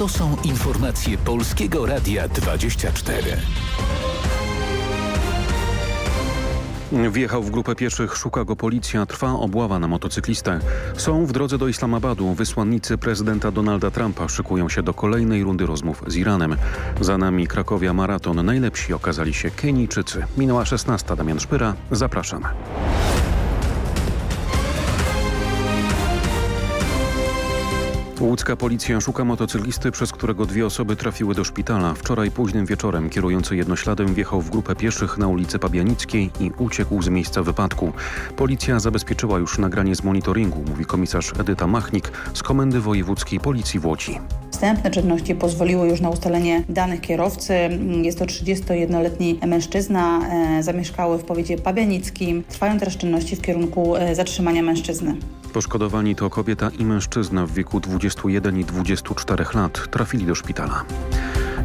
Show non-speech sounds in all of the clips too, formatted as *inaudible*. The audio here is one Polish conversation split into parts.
To są informacje Polskiego Radia 24. Wjechał w grupę pieszych, szuka go policja, trwa obława na motocyklistę. Są w drodze do Islamabadu. Wysłannicy prezydenta Donalda Trumpa szykują się do kolejnej rundy rozmów z Iranem. Za nami Krakowia Maraton. Najlepsi okazali się Kenijczycy. Minęła 16. Damian Szpyra. Zapraszam. Łódzka policja szuka motocyklisty, przez którego dwie osoby trafiły do szpitala. Wczoraj późnym wieczorem kierujący jednośladem wjechał w grupę pieszych na ulicy Pabianickiej i uciekł z miejsca wypadku. Policja zabezpieczyła już nagranie z monitoringu, mówi komisarz Edyta Machnik z Komendy Wojewódzkiej Policji w Łodzi. Wstępne czynności pozwoliły już na ustalenie danych kierowcy. Jest to 31-letni mężczyzna, e, zamieszkały w powiecie pabianickim. Trwają teraz czynności w kierunku e, zatrzymania mężczyzny. Poszkodowani to kobieta i mężczyzna w wieku 21 i 24 lat. Trafili do szpitala.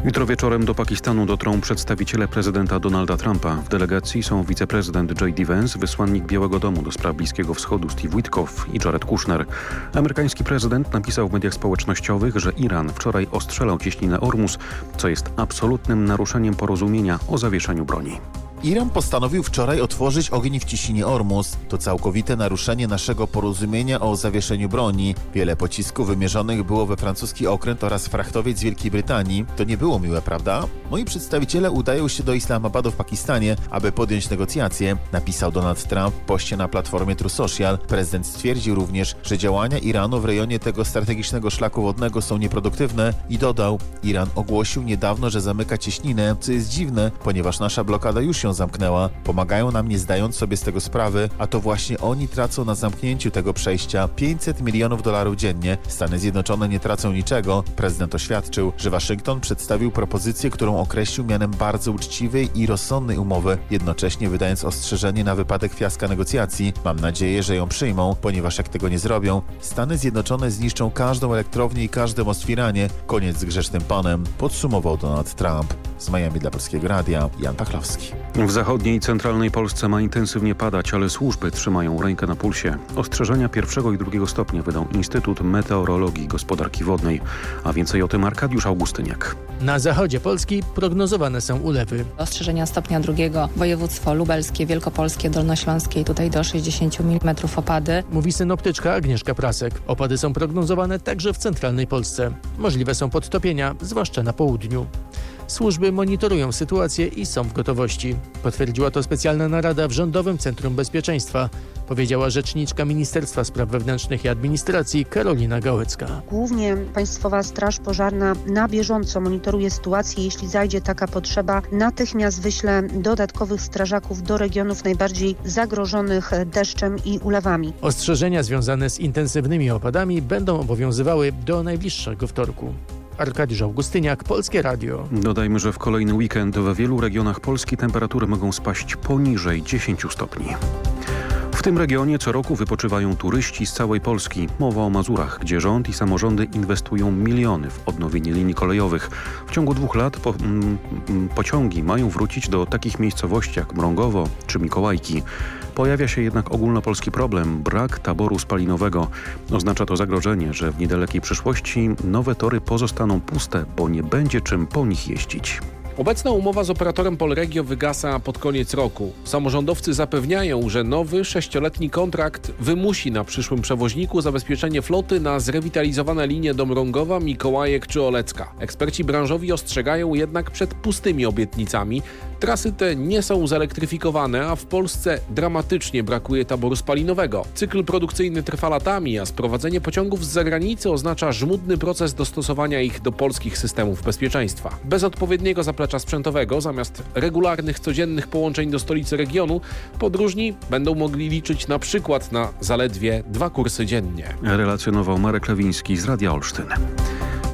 Jutro wieczorem do Pakistanu dotrą przedstawiciele prezydenta Donalda Trumpa. W delegacji są wiceprezydent J.D. Vance, wysłannik Białego Domu do spraw Bliskiego Wschodu Steve Witkoff i Jared Kushner. Amerykański prezydent napisał w mediach społecznościowych, że Iran wczoraj ostrzelał cieśninę Ormus, co jest absolutnym naruszeniem porozumienia o zawieszeniu broni. Iran postanowił wczoraj otworzyć ogień w ciśnienie Ormus. To całkowite naruszenie naszego porozumienia o zawieszeniu broni. Wiele pocisków wymierzonych było we francuski okręt oraz frachtowiec z Wielkiej Brytanii. To nie było miłe, prawda? Moi przedstawiciele udają się do Islamabadu w Pakistanie, aby podjąć negocjacje, napisał Donald Trump w poście na platformie True Social. Prezydent stwierdził również, że działania Iranu w rejonie tego strategicznego szlaku wodnego są nieproduktywne i dodał, Iran ogłosił niedawno, że zamyka cieśninę, co jest dziwne, ponieważ nasza blokada już się zamknęła. Pomagają nam nie zdając sobie z tego sprawy, a to właśnie oni tracą na zamknięciu tego przejścia 500 milionów dolarów dziennie. Stany Zjednoczone nie tracą niczego. Prezydent oświadczył, że Waszyngton przedstawił propozycję, którą określił mianem bardzo uczciwej i rozsądnej umowy, jednocześnie wydając ostrzeżenie na wypadek fiaska negocjacji. Mam nadzieję, że ją przyjmą, ponieważ jak tego nie zrobią, Stany Zjednoczone zniszczą każdą elektrownię i każdy most w Iranie. Koniec z grzecznym panem, podsumował Donald Trump. Z Miami dla Polskiego Radia, Jan Pachlowski. W zachodniej i centralnej Polsce ma intensywnie padać, ale służby trzymają rękę na pulsie. Ostrzeżenia pierwszego i drugiego stopnia wydał Instytut Meteorologii i Gospodarki Wodnej. A więcej o tym Arkadiusz Augustyniak. Na zachodzie Polski prognozowane są ulewy. Ostrzeżenia stopnia drugiego województwo lubelskie, wielkopolskie, dolnośląskie i tutaj do 60 mm opady. Mówi synoptyczka Agnieszka Prasek. Opady są prognozowane także w centralnej Polsce. Możliwe są podtopienia, zwłaszcza na południu. Służby monitorują sytuację i są w gotowości. Potwierdziła to specjalna narada w Rządowym Centrum Bezpieczeństwa, powiedziała rzeczniczka Ministerstwa Spraw Wewnętrznych i Administracji Karolina Gałecka. Głównie Państwowa Straż Pożarna na bieżąco monitoruje sytuację. Jeśli zajdzie taka potrzeba, natychmiast wyśle dodatkowych strażaków do regionów najbardziej zagrożonych deszczem i ulewami. Ostrzeżenia związane z intensywnymi opadami będą obowiązywały do najbliższego wtorku. Arkadiusz Augustyniak, Polskie Radio. Dodajmy, że w kolejny weekend we wielu regionach Polski temperatury mogą spaść poniżej 10 stopni. W tym regionie co roku wypoczywają turyści z całej Polski. Mowa o Mazurach, gdzie rząd i samorządy inwestują miliony w odnowienie linii kolejowych. W ciągu dwóch lat po, mm, pociągi mają wrócić do takich miejscowości jak Mrągowo czy Mikołajki. Pojawia się jednak ogólnopolski problem – brak taboru spalinowego. Oznacza to zagrożenie, że w niedalekiej przyszłości nowe tory pozostaną puste, bo nie będzie czym po nich jeździć. Obecna umowa z operatorem Polregio wygasa pod koniec roku. Samorządowcy zapewniają, że nowy sześcioletni kontrakt wymusi na przyszłym przewoźniku zabezpieczenie floty na zrewitalizowane linie do Mrągowa, Mikołajek czy Olecka. Eksperci branżowi ostrzegają jednak przed pustymi obietnicami. Trasy te nie są zelektryfikowane, a w Polsce dramatycznie brakuje taboru spalinowego. Cykl produkcyjny trwa latami, a sprowadzenie pociągów z zagranicy oznacza żmudny proces dostosowania ich do polskich systemów bezpieczeństwa. Bez odpowiedniego zaplecza sprzętowego, zamiast regularnych, codziennych połączeń do stolicy regionu, podróżni będą mogli liczyć na przykład na zaledwie dwa kursy dziennie. Relacjonował Marek Lewiński z Radia Olsztyn.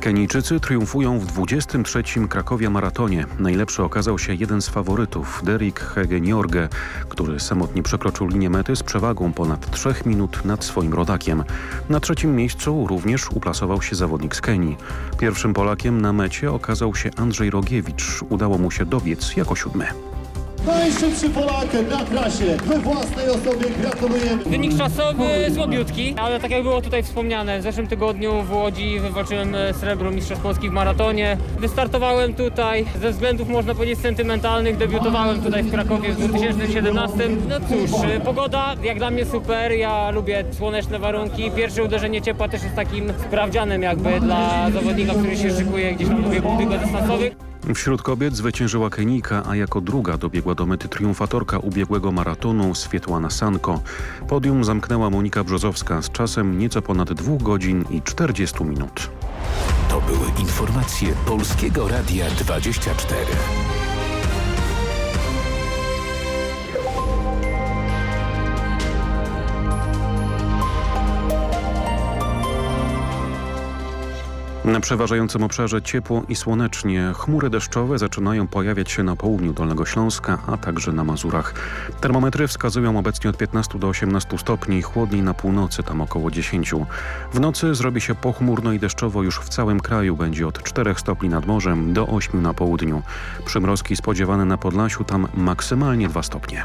Kenijczycy triumfują w 23. Krakowia Maratonie. Najlepszy okazał się jeden z faworytów, Derek Hegeniorge, który samotnie przekroczył linię mety z przewagą ponad 3 minut nad swoim rodakiem. Na trzecim miejscu również uplasował się zawodnik z Kenii. Pierwszym Polakiem na mecie okazał się Andrzej Rogiewicz. Udało mu się dobiec jako siódmy. Najszybszy Polak na trasie. We własnej osobie gratulujemy. Wynik czasowy słabiutki, ale tak jak było tutaj wspomniane, w zeszłym tygodniu w Łodzi wywalczyłem srebro Mistrzostw Polski w maratonie. Wystartowałem tutaj ze względów, można powiedzieć, sentymentalnych. Debiutowałem tutaj w Krakowie w 2017. No cóż, pogoda jak dla mnie super. Ja lubię słoneczne warunki. Pierwsze uderzenie ciepła też jest takim sprawdzianem jakby dla zawodnika, który się szykuje gdzieś tam w biegu dystansowych. Wśród kobiet zwyciężyła Kenijka, a jako druga dobiegła do mety triumfatorka ubiegłego maratonu Swietłana Sanko. Podium zamknęła Monika Brzozowska z czasem nieco ponad 2 godzin i 40 minut. To były informacje Polskiego Radia 24. Na przeważającym obszarze ciepło i słonecznie. Chmury deszczowe zaczynają pojawiać się na południu Dolnego Śląska, a także na Mazurach. Termometry wskazują obecnie od 15 do 18 stopni, chłodniej na północy, tam około 10. W nocy zrobi się pochmurno i deszczowo już w całym kraju. Będzie od 4 stopni nad morzem do 8 na południu. Przymrozki spodziewane na Podlasiu, tam maksymalnie 2 stopnie.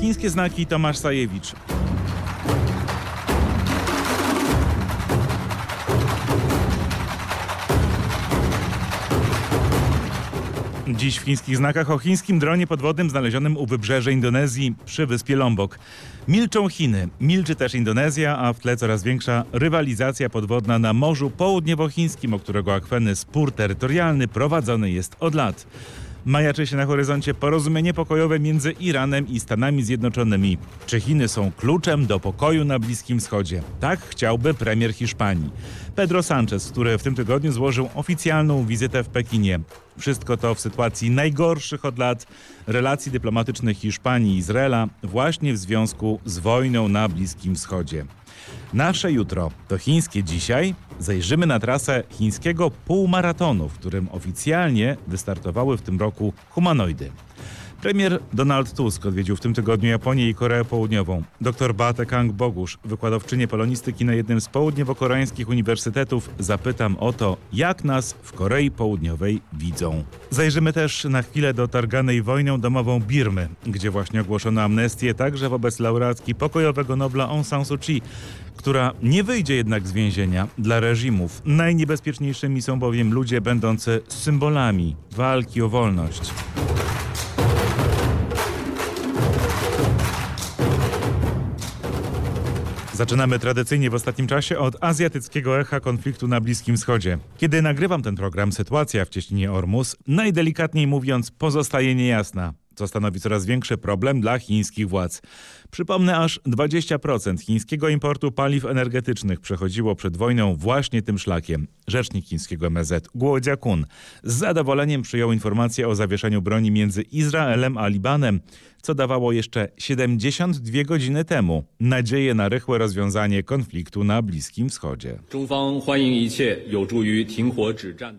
Chińskie znaki Tomasz Sajewicz. Dziś w chińskich znakach o chińskim dronie podwodnym znalezionym u wybrzeży Indonezji przy wyspie Lombok. Milczą Chiny, milczy też Indonezja, a w tle coraz większa rywalizacja podwodna na Morzu Południowochińskim, o którego akweny spór terytorialny prowadzony jest od lat. Majaczy się na horyzoncie porozumienie pokojowe między Iranem i Stanami Zjednoczonymi. Czy Chiny są kluczem do pokoju na Bliskim Wschodzie? Tak chciałby premier Hiszpanii. Pedro Sánchez, który w tym tygodniu złożył oficjalną wizytę w Pekinie. Wszystko to w sytuacji najgorszych od lat relacji dyplomatycznych Hiszpanii i Izraela właśnie w związku z wojną na Bliskim Wschodzie. Nasze jutro to chińskie dzisiaj. Zajrzymy na trasę chińskiego półmaratonu, w którym oficjalnie wystartowały w tym roku humanoidy. Premier Donald Tusk odwiedził w tym tygodniu Japonię i Koreę Południową. Dr Beate Kang-Bogusz, wykładowczynię polonistyki na jednym z południowo-koreańskich uniwersytetów, zapytam o to, jak nas w Korei Południowej widzą. Zajrzymy też na chwilę do targanej wojną domową Birmy, gdzie właśnie ogłoszono amnestię także wobec laureatki pokojowego Nobla Aung San Suu Kyi, która nie wyjdzie jednak z więzienia dla reżimów. Najniebezpieczniejszymi są bowiem ludzie będący symbolami walki o wolność. Zaczynamy tradycyjnie w ostatnim czasie od azjatyckiego echa konfliktu na Bliskim Wschodzie. Kiedy nagrywam ten program, sytuacja w cieśninie Ormus, najdelikatniej mówiąc, pozostaje niejasna co stanowi coraz większy problem dla chińskich władz. Przypomnę, aż 20% chińskiego importu paliw energetycznych przechodziło przed wojną właśnie tym szlakiem. Rzecznik chińskiego MSZ Guo Jiakun z zadowoleniem przyjął informację o zawieszeniu broni między Izraelem a Libanem, co dawało jeszcze 72 godziny temu nadzieję na rychłe rozwiązanie konfliktu na Bliskim Wschodzie.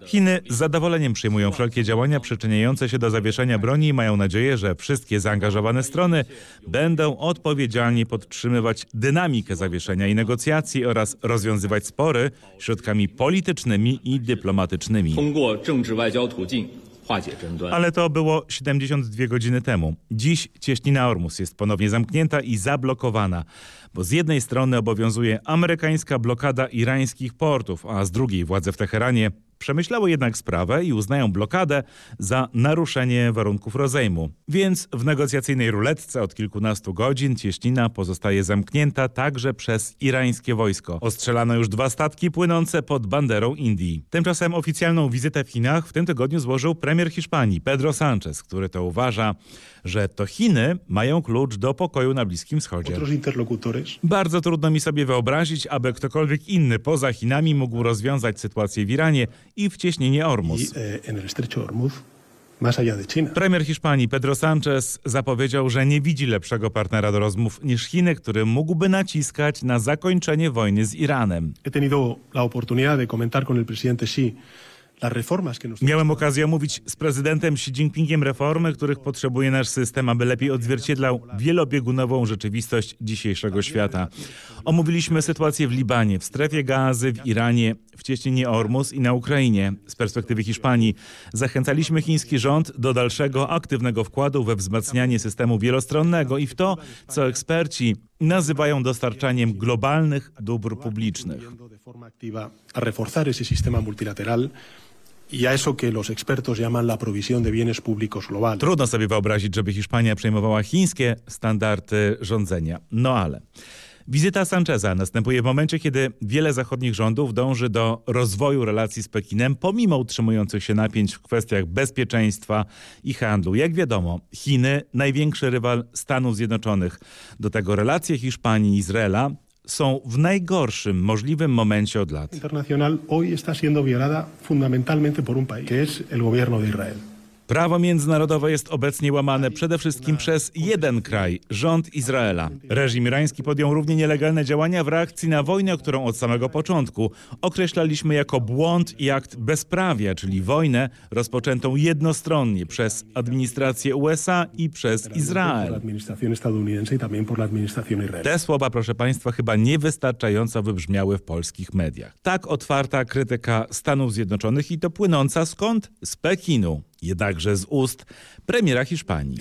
Chiny z zadowoleniem przyjmują wszelkie działania przyczyniające się do zawieszenia broni i mają nadzieję, że wszystkie zaangażowane strony będą odpowiedzialnie podtrzymywać dynamikę zawieszenia i negocjacji oraz rozwiązywać spory środkami politycznymi i dyplomatycznymi. Ale to było 72 godziny temu. Dziś cieśnina Ormus jest ponownie zamknięta i zablokowana, bo z jednej strony obowiązuje amerykańska blokada irańskich portów, a z drugiej władze w Teheranie Przemyślały jednak sprawę i uznają blokadę za naruszenie warunków rozejmu. Więc w negocjacyjnej ruletce od kilkunastu godzin Cieśnina pozostaje zamknięta także przez irańskie wojsko. Ostrzelano już dwa statki płynące pod banderą Indii. Tymczasem oficjalną wizytę w Chinach w tym tygodniu złożył premier Hiszpanii Pedro Sánchez, który to uważa, że to Chiny mają klucz do pokoju na Bliskim Wschodzie. Bardzo trudno mi sobie wyobrazić, aby ktokolwiek inny poza Chinami mógł rozwiązać sytuację w Iranie i wcieśnienie Ormus. Premier Hiszpanii Pedro Sánchez zapowiedział, że nie widzi lepszego partnera do rozmów niż Chiny, który mógłby naciskać na zakończenie wojny z Iranem. He tenido la oportunidad de comentar con el presidente Xi Miałem okazję omówić z prezydentem Xi Jinpingiem reformy, których potrzebuje nasz system, aby lepiej odzwierciedlał wielobiegunową rzeczywistość dzisiejszego świata. Omówiliśmy sytuację w Libanie, w strefie gazy, w Iranie, w cieśninie Ormus i na Ukrainie. Z perspektywy Hiszpanii zachęcaliśmy chiński rząd do dalszego aktywnego wkładu we wzmacnianie systemu wielostronnego i w to, co eksperci nazywają dostarczaniem globalnych dóbr publicznych. Multilateral y a eso que los expertos llaman la provisión de bienes públicos. Trudno sobie wyobrazić, żeby Hiszpania przejmowała chińskie standardy rządzenia. No ale. Wizyta Sancheza następuje w momencie, kiedy wiele zachodnich rządów dąży do rozwoju relacji z Pekinem, pomimo utrzymujących się napięć w kwestiach bezpieczeństwa i handlu. Jak wiadomo, Chiny, największy rywal Stanów Zjednoczonych. Do tego relacje Hiszpanii i Izraela są w najgorszym możliwym momencie od lat. internacional hoy está siendo violada fundamentalmente por un país, que es el gobierno de Israel. Prawo międzynarodowe jest obecnie łamane przede wszystkim przez jeden kraj, rząd Izraela. Reżim irański podjął równie nielegalne działania w reakcji na wojnę, którą od samego początku określaliśmy jako błąd i akt bezprawia, czyli wojnę rozpoczętą jednostronnie przez administrację USA i przez Izrael. Te słowa, proszę Państwa, chyba niewystarczająco wybrzmiały w polskich mediach. Tak otwarta krytyka Stanów Zjednoczonych i to płynąca skąd? Z Pekinu. Jednakże z ust premiera Hiszpanii.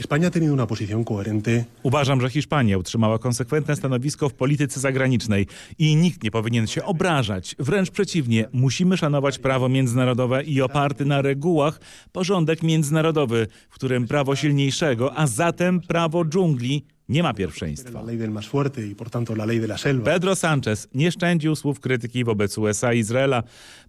Uważam, że Hiszpania utrzymała konsekwentne stanowisko w polityce zagranicznej i nikt nie powinien się obrażać. Wręcz przeciwnie, musimy szanować prawo międzynarodowe i oparty na regułach porządek międzynarodowy, w którym prawo silniejszego, a zatem prawo dżungli nie ma pierwszeństwa. y. Pedro Sánchez nie szczędził słów krytyki wobec USA i Izraela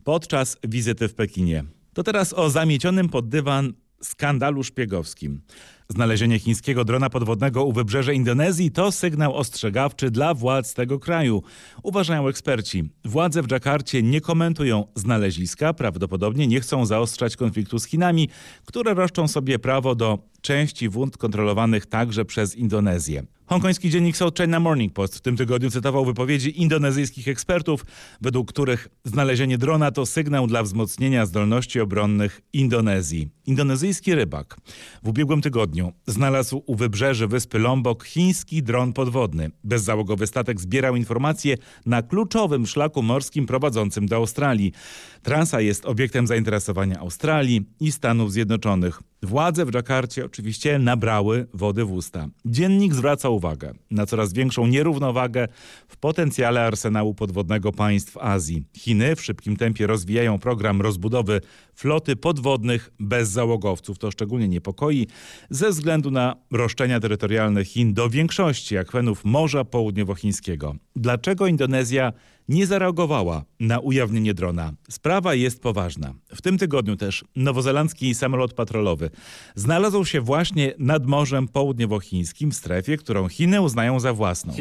podczas wizyty w Pekinie. To teraz o zamiecionym pod dywan skandalu szpiegowskim. Znalezienie chińskiego drona podwodnego u wybrzeży Indonezji to sygnał ostrzegawczy dla władz tego kraju. Uważają eksperci. Władze w Dżakarcie nie komentują znaleziska, prawdopodobnie nie chcą zaostrzać konfliktu z Chinami, które roszczą sobie prawo do części wód kontrolowanych także przez Indonezję. Hongkoński dziennik South China Morning Post w tym tygodniu cytował wypowiedzi indonezyjskich ekspertów, według których znalezienie drona to sygnał dla wzmocnienia zdolności obronnych Indonezji. Indonezyjski rybak w ubiegłym tygodniu znalazł u wybrzeży wyspy Lombok chiński dron podwodny. Bezzałogowy statek zbierał informacje na kluczowym szlaku morskim prowadzącym do Australii. Trasa jest obiektem zainteresowania Australii i Stanów Zjednoczonych. Władze w Dżakarcie oczywiście nabrały wody w usta. Dziennik zwraca uwagę na coraz większą nierównowagę w potencjale arsenału podwodnego państw Azji. Chiny w szybkim tempie rozwijają program rozbudowy floty podwodnych bez załogowców. To szczególnie niepokoi ze względu na roszczenia terytorialne Chin do większości akwenów Morza Południowochińskiego. Dlaczego Indonezja nie zareagowała na ujawnienie drona. Sprawa jest poważna. W tym tygodniu też nowozelandzki samolot patrolowy znalazł się właśnie nad Morzem Południowochińskim w strefie, którą Chiny uznają za własną.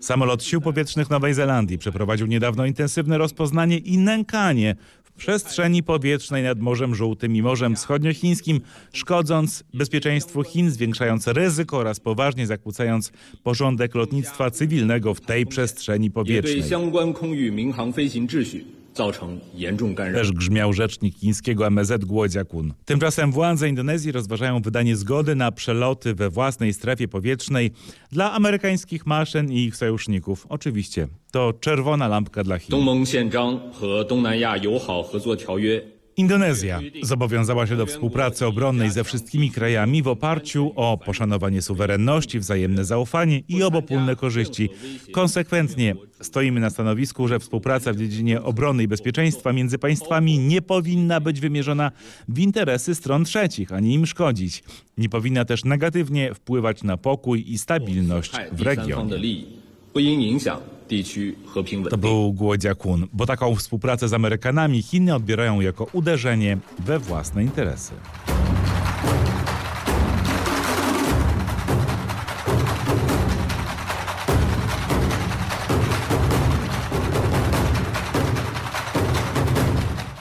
Samolot Sił Powietrznych Nowej Zelandii przeprowadził niedawno intensywne rozpoznanie i nękanie przestrzeni powietrznej nad Morzem Żółtym i Morzem Wschodniochińskim, szkodząc bezpieczeństwu Chin, zwiększając ryzyko oraz poważnie zakłócając porządek lotnictwa cywilnego w tej przestrzeni powietrznej. Też grzmiał rzecznik chińskiego MZ Głodziakun. Tymczasem władze Indonezji rozważają wydanie zgody na przeloty we własnej strefie powietrznej dla amerykańskich maszyn i ich sojuszników. Oczywiście to czerwona lampka dla Chin. Indonezja zobowiązała się do współpracy obronnej ze wszystkimi krajami w oparciu o poszanowanie suwerenności, wzajemne zaufanie i obopólne korzyści. Konsekwentnie stoimy na stanowisku, że współpraca w dziedzinie obrony i bezpieczeństwa między państwami nie powinna być wymierzona w interesy stron trzecich, ani im szkodzić. Nie powinna też negatywnie wpływać na pokój i stabilność w regionie. To był Głodzia Kun, bo taką współpracę z Amerykanami Chiny odbierają jako uderzenie we własne interesy.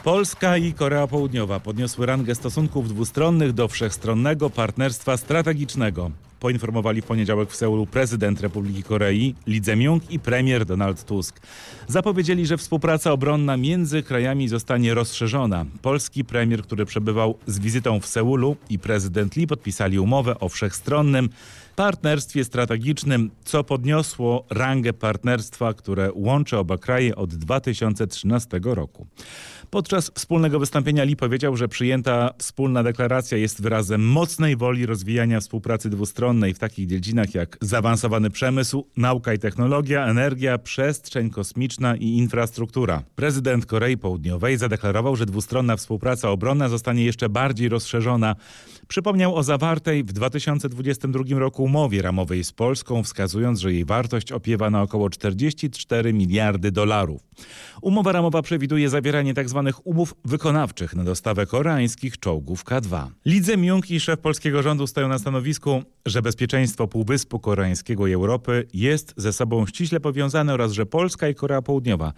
Polska i Korea Południowa podniosły rangę stosunków dwustronnych do wszechstronnego partnerstwa strategicznego. Poinformowali w poniedziałek w Seulu prezydent Republiki Korei Lee Jae-myung i premier Donald Tusk. Zapowiedzieli, że współpraca obronna między krajami zostanie rozszerzona. Polski premier, który przebywał z wizytą w Seulu i prezydent Lee podpisali umowę o wszechstronnym partnerstwie strategicznym, co podniosło rangę partnerstwa, które łączy oba kraje od 2013 roku. Podczas wspólnego wystąpienia Lee powiedział, że przyjęta wspólna deklaracja jest wyrazem mocnej woli rozwijania współpracy dwustronnej w takich dziedzinach jak zaawansowany przemysł, nauka i technologia, energia, przestrzeń kosmiczna i infrastruktura. Prezydent Korei Południowej zadeklarował, że dwustronna współpraca obronna zostanie jeszcze bardziej rozszerzona. Przypomniał o zawartej w 2022 roku umowie ramowej z Polską, wskazując, że jej wartość opiewa na około 44 miliardy dolarów. Umowa ramowa przewiduje zawieranie tzw. umów wykonawczych na dostawę koreańskich czołgów K2. Lidze Myung i szef polskiego rządu stoją na stanowisku, że bezpieczeństwo Półwyspu Koreańskiego i Europy jest ze sobą ściśle powiązane oraz że Polska i Korea Południowa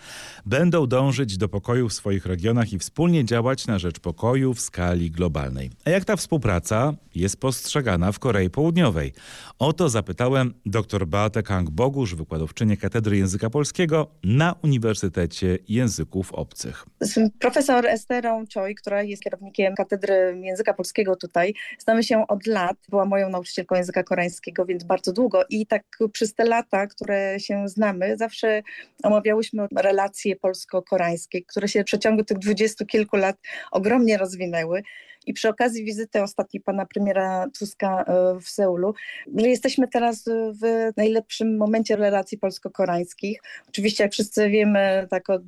będą dążyć do pokoju w swoich regionach i wspólnie działać na rzecz pokoju w skali globalnej. A jak ta współpraca jest postrzegana w Korei Południowej? O to zapytałem dr Beatę Kang-Bogusz, wykładowczynię Katedry Języka Polskiego na Uniwersytecie Języków Obcych. Profesor Esterą Choi, która jest kierownikiem Katedry Języka Polskiego tutaj, znamy się od lat. Była moją nauczycielką języka koreańskiego, więc bardzo długo. I tak przez te lata, które się znamy, zawsze omawiałyśmy relacje polsko-koreańskie, które się w przeciągu tych dwudziestu kilku lat ogromnie rozwinęły. I przy okazji wizyty ostatniej pana premiera Tuska e, w Seulu, że jesteśmy teraz w najlepszym momencie relacji polsko-koreańskich. Oczywiście, jak wszyscy wiemy, tak od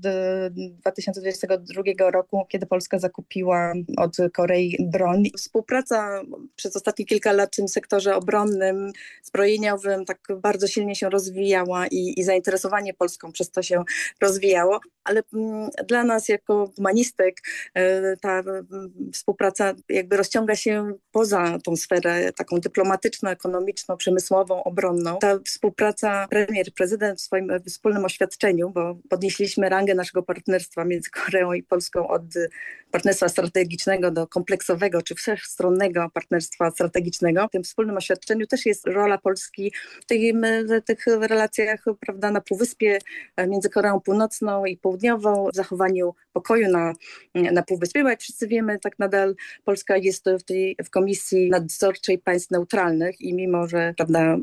2022 e, roku, kiedy Polska zakupiła od Korei broń. Współpraca przez ostatnie kilka lat w tym sektorze obronnym, zbrojeniowym tak bardzo silnie się rozwijała i, i zainteresowanie Polską przez to się rozwijało, ale mm, dla nas jako humanistek e, ta współpraca jakby rozciąga się poza tą sferę taką dyplomatyczną, ekonomiczną, przemysłową, obronną. Ta współpraca premier, prezydent w swoim wspólnym oświadczeniu, bo podnieśliśmy rangę naszego partnerstwa między Koreą i Polską od partnerstwa strategicznego do kompleksowego czy wszechstronnego partnerstwa strategicznego. W tym wspólnym oświadczeniu też jest rola Polski w, tych relacjach prawda, na Półwyspie między Koreą Północną i Południową, w zachowaniu pokoju na, na Półwyspie, bo jak wszyscy wiemy, tak nadal Polska jest w, tej, w Komisji Nadzorczej Państw Neutralnych i mimo, że prawda,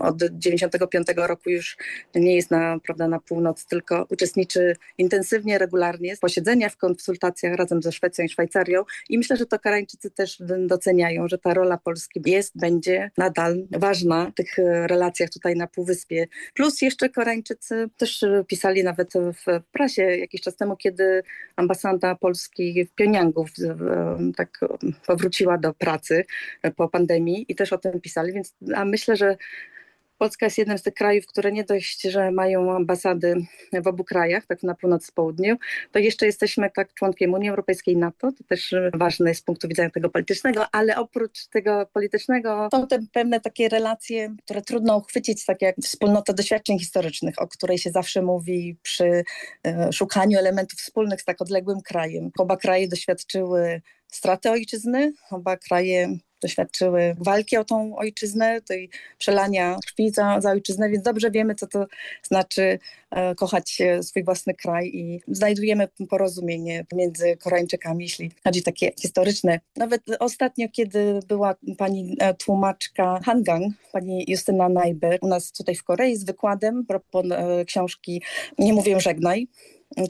od 95 roku już nie jest na, prawda, na północ, tylko uczestniczy intensywnie, regularnie w posiedzeniach, w konsultacjach razem ze Szwecją i Szwajcarią i myślę, że to Karańczycy też doceniają, że ta rola Polski jest, będzie nadal ważna w tych relacjach tutaj na Półwyspie. Plus jeszcze Koreańczycy też pisali nawet w prasie jakiś czas temu, kiedy ambasada Polski w Pjoniangu tak powróciła do pracy po pandemii i też o tym pisali, więc a myślę, że Polska jest jednym z tych krajów, które nie dość, że mają ambasady w obu krajach, tak na północ południu, to jeszcze jesteśmy tak członkiem Unii Europejskiej i NATO. To też ważne jest z punktu widzenia tego politycznego, ale oprócz tego politycznego są te pewne takie relacje, które trudno uchwycić, tak jak wspólnota doświadczeń historycznych, o której się zawsze mówi przy e, szukaniu elementów wspólnych z tak odległym krajem. Oba kraje doświadczyły straty ojczyzny, oba kraje doświadczyły walki o tą ojczyznę, tej przelania krwi za, za ojczyznę, więc dobrze wiemy, co to znaczy e, kochać swój własny kraj i znajdujemy porozumienie między Koreańczykami, jeśli chodzi takie historyczne. Nawet ostatnio, kiedy była pani e, tłumaczka Hangang, pani Justyna Najber u nas tutaj w Korei z wykładem propos e, książki Nie mówię żegnaj,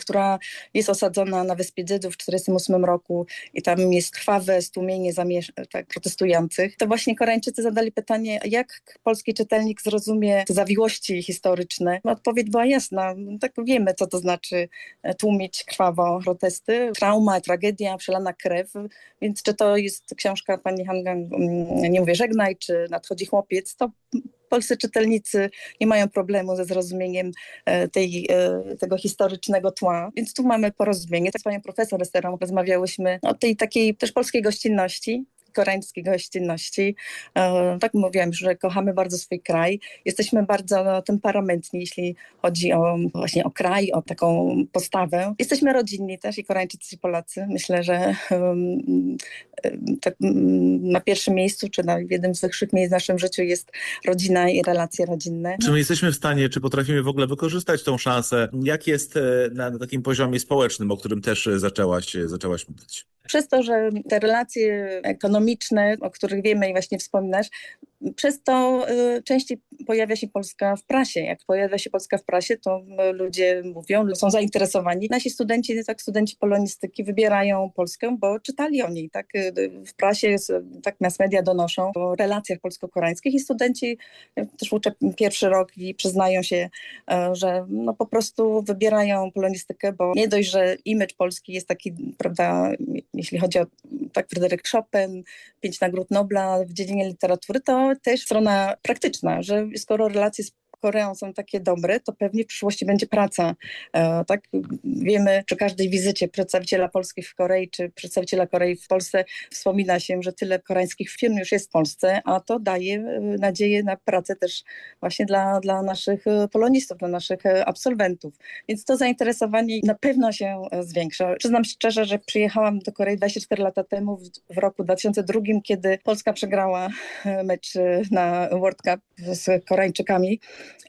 która jest osadzona na wyspie Dzydów w 1948 roku i tam jest krwawe stłumienie tak, protestujących. To właśnie Koreańczycy zadali pytanie, jak polski czytelnik zrozumie te zawiłości historyczne. Odpowiedź była jasna. Tak wiemy, co to znaczy e, tłumić krwawo protesty. Trauma, tragedia, przelana krew. Więc czy to jest książka pani Hangang, nie mówię żegnaj, czy nadchodzi chłopiec, to polscy czytelnicy nie mają problemu ze zrozumieniem e, tej, e, tego historycznego tła. Więc tu mamy porozumienie. Tak z panią profesor Esterą rozmawiałyśmy o tej takiej też polskiej gościnności, koreańskiej gościnności. E, tak mówiłam, że kochamy bardzo swój kraj. Jesteśmy bardzo temperamentni, jeśli chodzi o właśnie o kraj, o taką postawę. Jesteśmy rodzinni też i Koreańczycy i Polacy. Myślę, że tak, na pierwszym miejscu, czy na jednym z wyższych miejsc w naszym życiu jest rodzina i relacje rodzinne. Czy my jesteśmy w stanie, czy potrafimy w ogóle wykorzystać tą szansę? Jak jest e, na, na takim poziomie społecznym, o którym też zaczęłaś, zaczęłaś mówić? Przez to, że te relacje ekonomiczne, o których wiemy i właśnie wspominasz, przez to y, częściej pojawia się Polska w prasie. Jak pojawia się Polska w prasie, to y, ludzie mówią, są zainteresowani. Nasi studenci, tak studenci polonistyki wybierają Polskę, bo czytali o niej. Tak? Y, w prasie, tak mass media donoszą o relacjach polsko-koreańskich i studenci też uczę pierwszy rok i przyznają się, że no po prostu wybierają polonistykę, bo nie dość, że image Polski jest taki, prawda, jeśli chodzi o tak Fryderyk Chopin, pięć nagród Nobla w dziedzinie literatury, to też strona praktyczna, że skoro relacje z Koreą są takie dobre, to pewnie w przyszłości będzie praca. E, tak wiemy, przy każdej wizycie przedstawiciela Polski w Korei, czy przedstawiciela Korei w Polsce wspomina się, że tyle koreańskich firm już jest w Polsce, a to daje e, nadzieję na pracę też właśnie dla, dla naszych e, polonistów, dla naszych absolwentów. Więc to zainteresowanie na pewno się zwiększa. Przyznam szczerze, że przyjechałam do Korei 24 lata temu, w, w roku 2002, kiedy Polska przegrała mecz na World Cup z Koreańczykami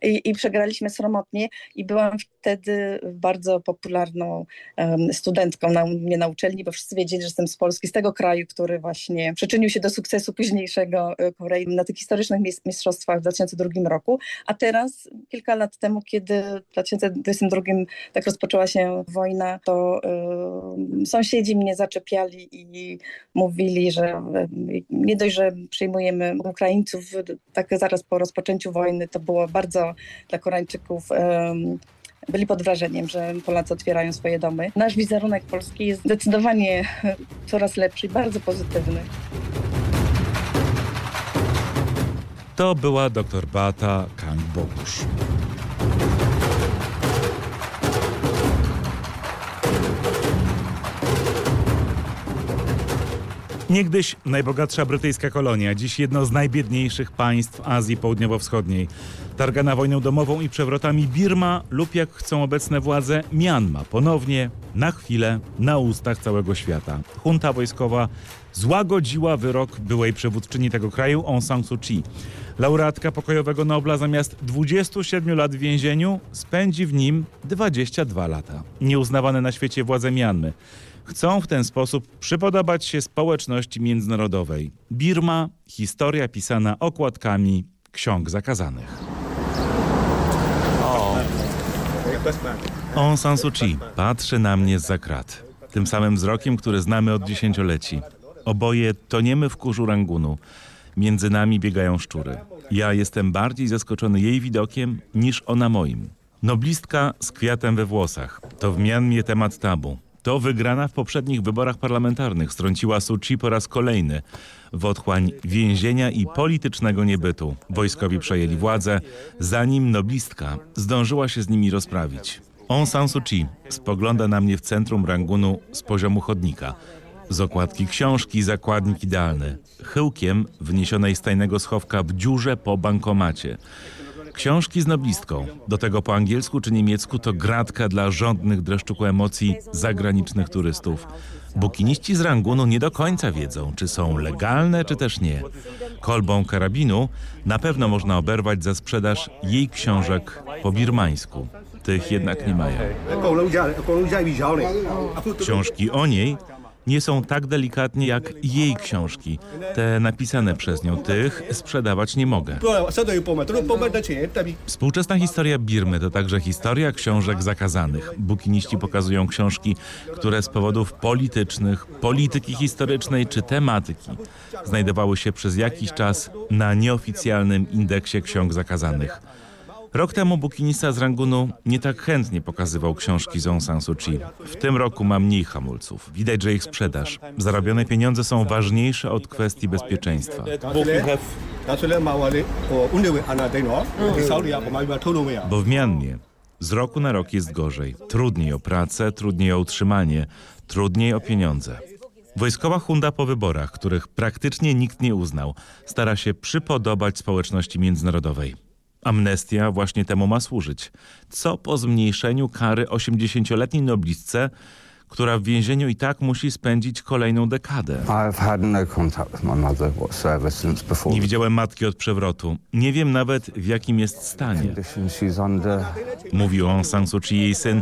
i, i przegraliśmy sromotnie i byłam wtedy bardzo popularną um, studentką na, mnie na uczelni, bo wszyscy wiedzieli, że jestem z Polski, z tego kraju, który właśnie przyczynił się do sukcesu późniejszego e, Korei na tych historycznych mistrzostwach w 2002 roku, a teraz kilka lat temu, kiedy w 2022 tak rozpoczęła się wojna, to um, sąsiedzi mnie zaczepiali i mówili, że nie dość, że przyjmujemy Ukraińców, tak zaraz po rozpoczęciu wojny, to było bardzo dla Koreańczyków byli pod wrażeniem, że Polacy otwierają swoje domy. Nasz wizerunek Polski jest zdecydowanie coraz lepszy i bardzo pozytywny. To była dr Beata Kang-Bogusz. Niegdyś najbogatsza brytyjska kolonia, dziś jedno z najbiedniejszych państw Azji Południowo-Wschodniej. Targana wojną domową i przewrotami Birma lub jak chcą obecne władze Mianma. Ponownie, na chwilę, na ustach całego świata. Junta wojskowa złagodziła wyrok byłej przywódczyni tego kraju Aung San Suu Kyi. Laureatka pokojowego Nobla zamiast 27 lat w więzieniu spędzi w nim 22 lata. Nieuznawane na świecie władze Mianmy chcą w ten sposób przypodobać się społeczności międzynarodowej. Birma, historia pisana okładkami ksiąg zakazanych. Aung San Suu Kyi patrzy na mnie z krat. Tym samym wzrokiem, który znamy od dziesięcioleci. Oboje toniemy w kurzu rangunu. Między nami biegają szczury. Ja jestem bardziej zaskoczony jej widokiem niż ona moim. Noblistka z kwiatem we włosach. To w Mianmie temat tabu. To wygrana w poprzednich wyborach parlamentarnych strąciła Suu Kyi po raz kolejny w otchłań więzienia i politycznego niebytu. Wojskowi przejęli władzę, zanim noblistka zdążyła się z nimi rozprawić. Aung San Suu Kyi spogląda na mnie w centrum Rangunu z poziomu chodnika. Z okładki książki zakładnik idealny. Chyłkiem wniesionej z tajnego schowka w dziurze po bankomacie. Książki z noblistką, do tego po angielsku czy niemiecku, to gratka dla żądnych dreszczuku emocji zagranicznych turystów. Bukiniści z Rangunu nie do końca wiedzą, czy są legalne, czy też nie. Kolbą karabinu na pewno można oberwać za sprzedaż jej książek po birmańsku. Tych jednak nie mają. Książki o niej nie są tak delikatnie jak jej książki. Te napisane przez nią, tych sprzedawać nie mogę. Współczesna historia Birmy to także historia książek zakazanych. Bukiniści pokazują książki, które z powodów politycznych, polityki historycznej czy tematyki znajdowały się przez jakiś czas na nieoficjalnym indeksie ksiąg zakazanych. Rok temu bukinista z Rangunu nie tak chętnie pokazywał książki z Aung San Suu Kyi. W tym roku ma mniej hamulców. Widać, że ich sprzedaż. Zarobione pieniądze są ważniejsze od kwestii bezpieczeństwa. Bo w Mianmie z roku na rok jest gorzej. Trudniej o pracę, trudniej o utrzymanie, trudniej o pieniądze. Wojskowa hunda po wyborach, których praktycznie nikt nie uznał, stara się przypodobać społeczności międzynarodowej. Amnestia właśnie temu ma służyć. Co po zmniejszeniu kary 80-letniej noblistce, która w więzieniu i tak musi spędzić kolejną dekadę. Nie widziałem matki od przewrotu. Nie wiem nawet w jakim jest stanie. Mówił Aung San Suu Kyi, jej syn,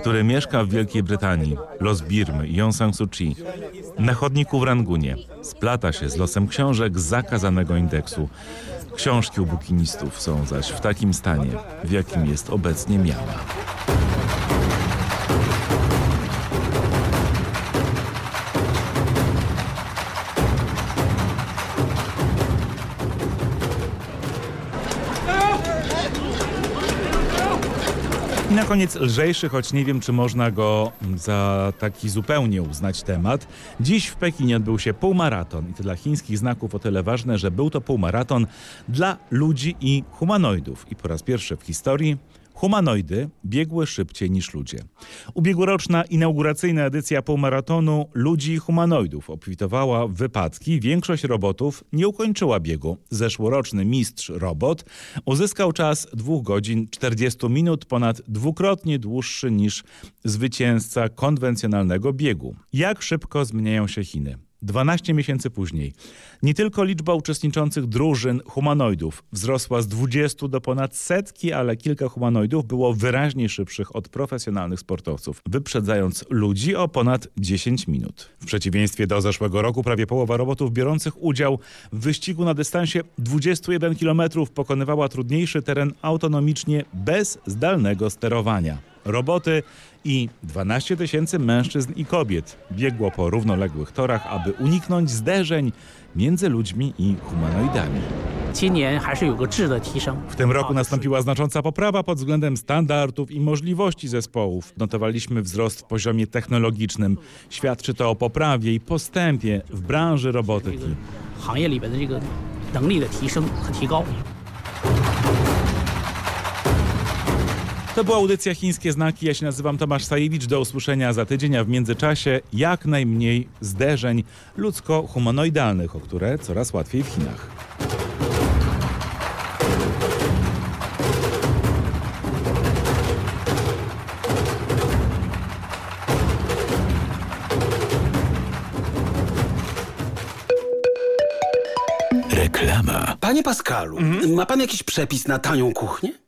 który mieszka w Wielkiej Brytanii. Los Birmy Aung San Suu Kyi. Na chodniku w Rangunie. Splata się z losem książek zakazanego indeksu. Książki u bukinistów są zaś w takim stanie, w jakim jest obecnie miała. Na koniec lżejszy, choć nie wiem, czy można go za taki zupełnie uznać temat. Dziś w Pekinie odbył się półmaraton i to dla chińskich znaków o tyle ważne, że był to półmaraton dla ludzi i humanoidów. I po raz pierwszy w historii Humanoidy biegły szybciej niż ludzie. Ubiegłoroczna inauguracyjna edycja półmaratonu Ludzi i Humanoidów obfitowała w wypadki. Większość robotów nie ukończyła biegu. Zeszłoroczny mistrz robot uzyskał czas 2 godzin 40 minut, ponad dwukrotnie dłuższy niż zwycięzca konwencjonalnego biegu. Jak szybko zmieniają się Chiny? 12 miesięcy później nie tylko liczba uczestniczących drużyn humanoidów wzrosła z 20 do ponad setki, ale kilka humanoidów było wyraźnie szybszych od profesjonalnych sportowców, wyprzedzając ludzi o ponad 10 minut. W przeciwieństwie do zeszłego roku prawie połowa robotów biorących udział w wyścigu na dystansie 21 km pokonywała trudniejszy teren autonomicznie bez zdalnego sterowania. Roboty i 12 tysięcy mężczyzn i kobiet biegło po równoległych torach, aby uniknąć zderzeń między ludźmi i humanoidami. W tym roku nastąpiła znacząca poprawa pod względem standardów i możliwości zespołów. Notowaliśmy wzrost w poziomie technologicznym. Świadczy to o poprawie i postępie w branży robotyki. To była audycja Chińskie Znaki. Ja się nazywam Tomasz Sajewicz. Do usłyszenia za tydzień, a w międzyczasie jak najmniej zderzeń ludzko-humanoidalnych, o które coraz łatwiej w Chinach. Reklama. Panie Pascalu, ma pan jakiś przepis na tanią kuchnię?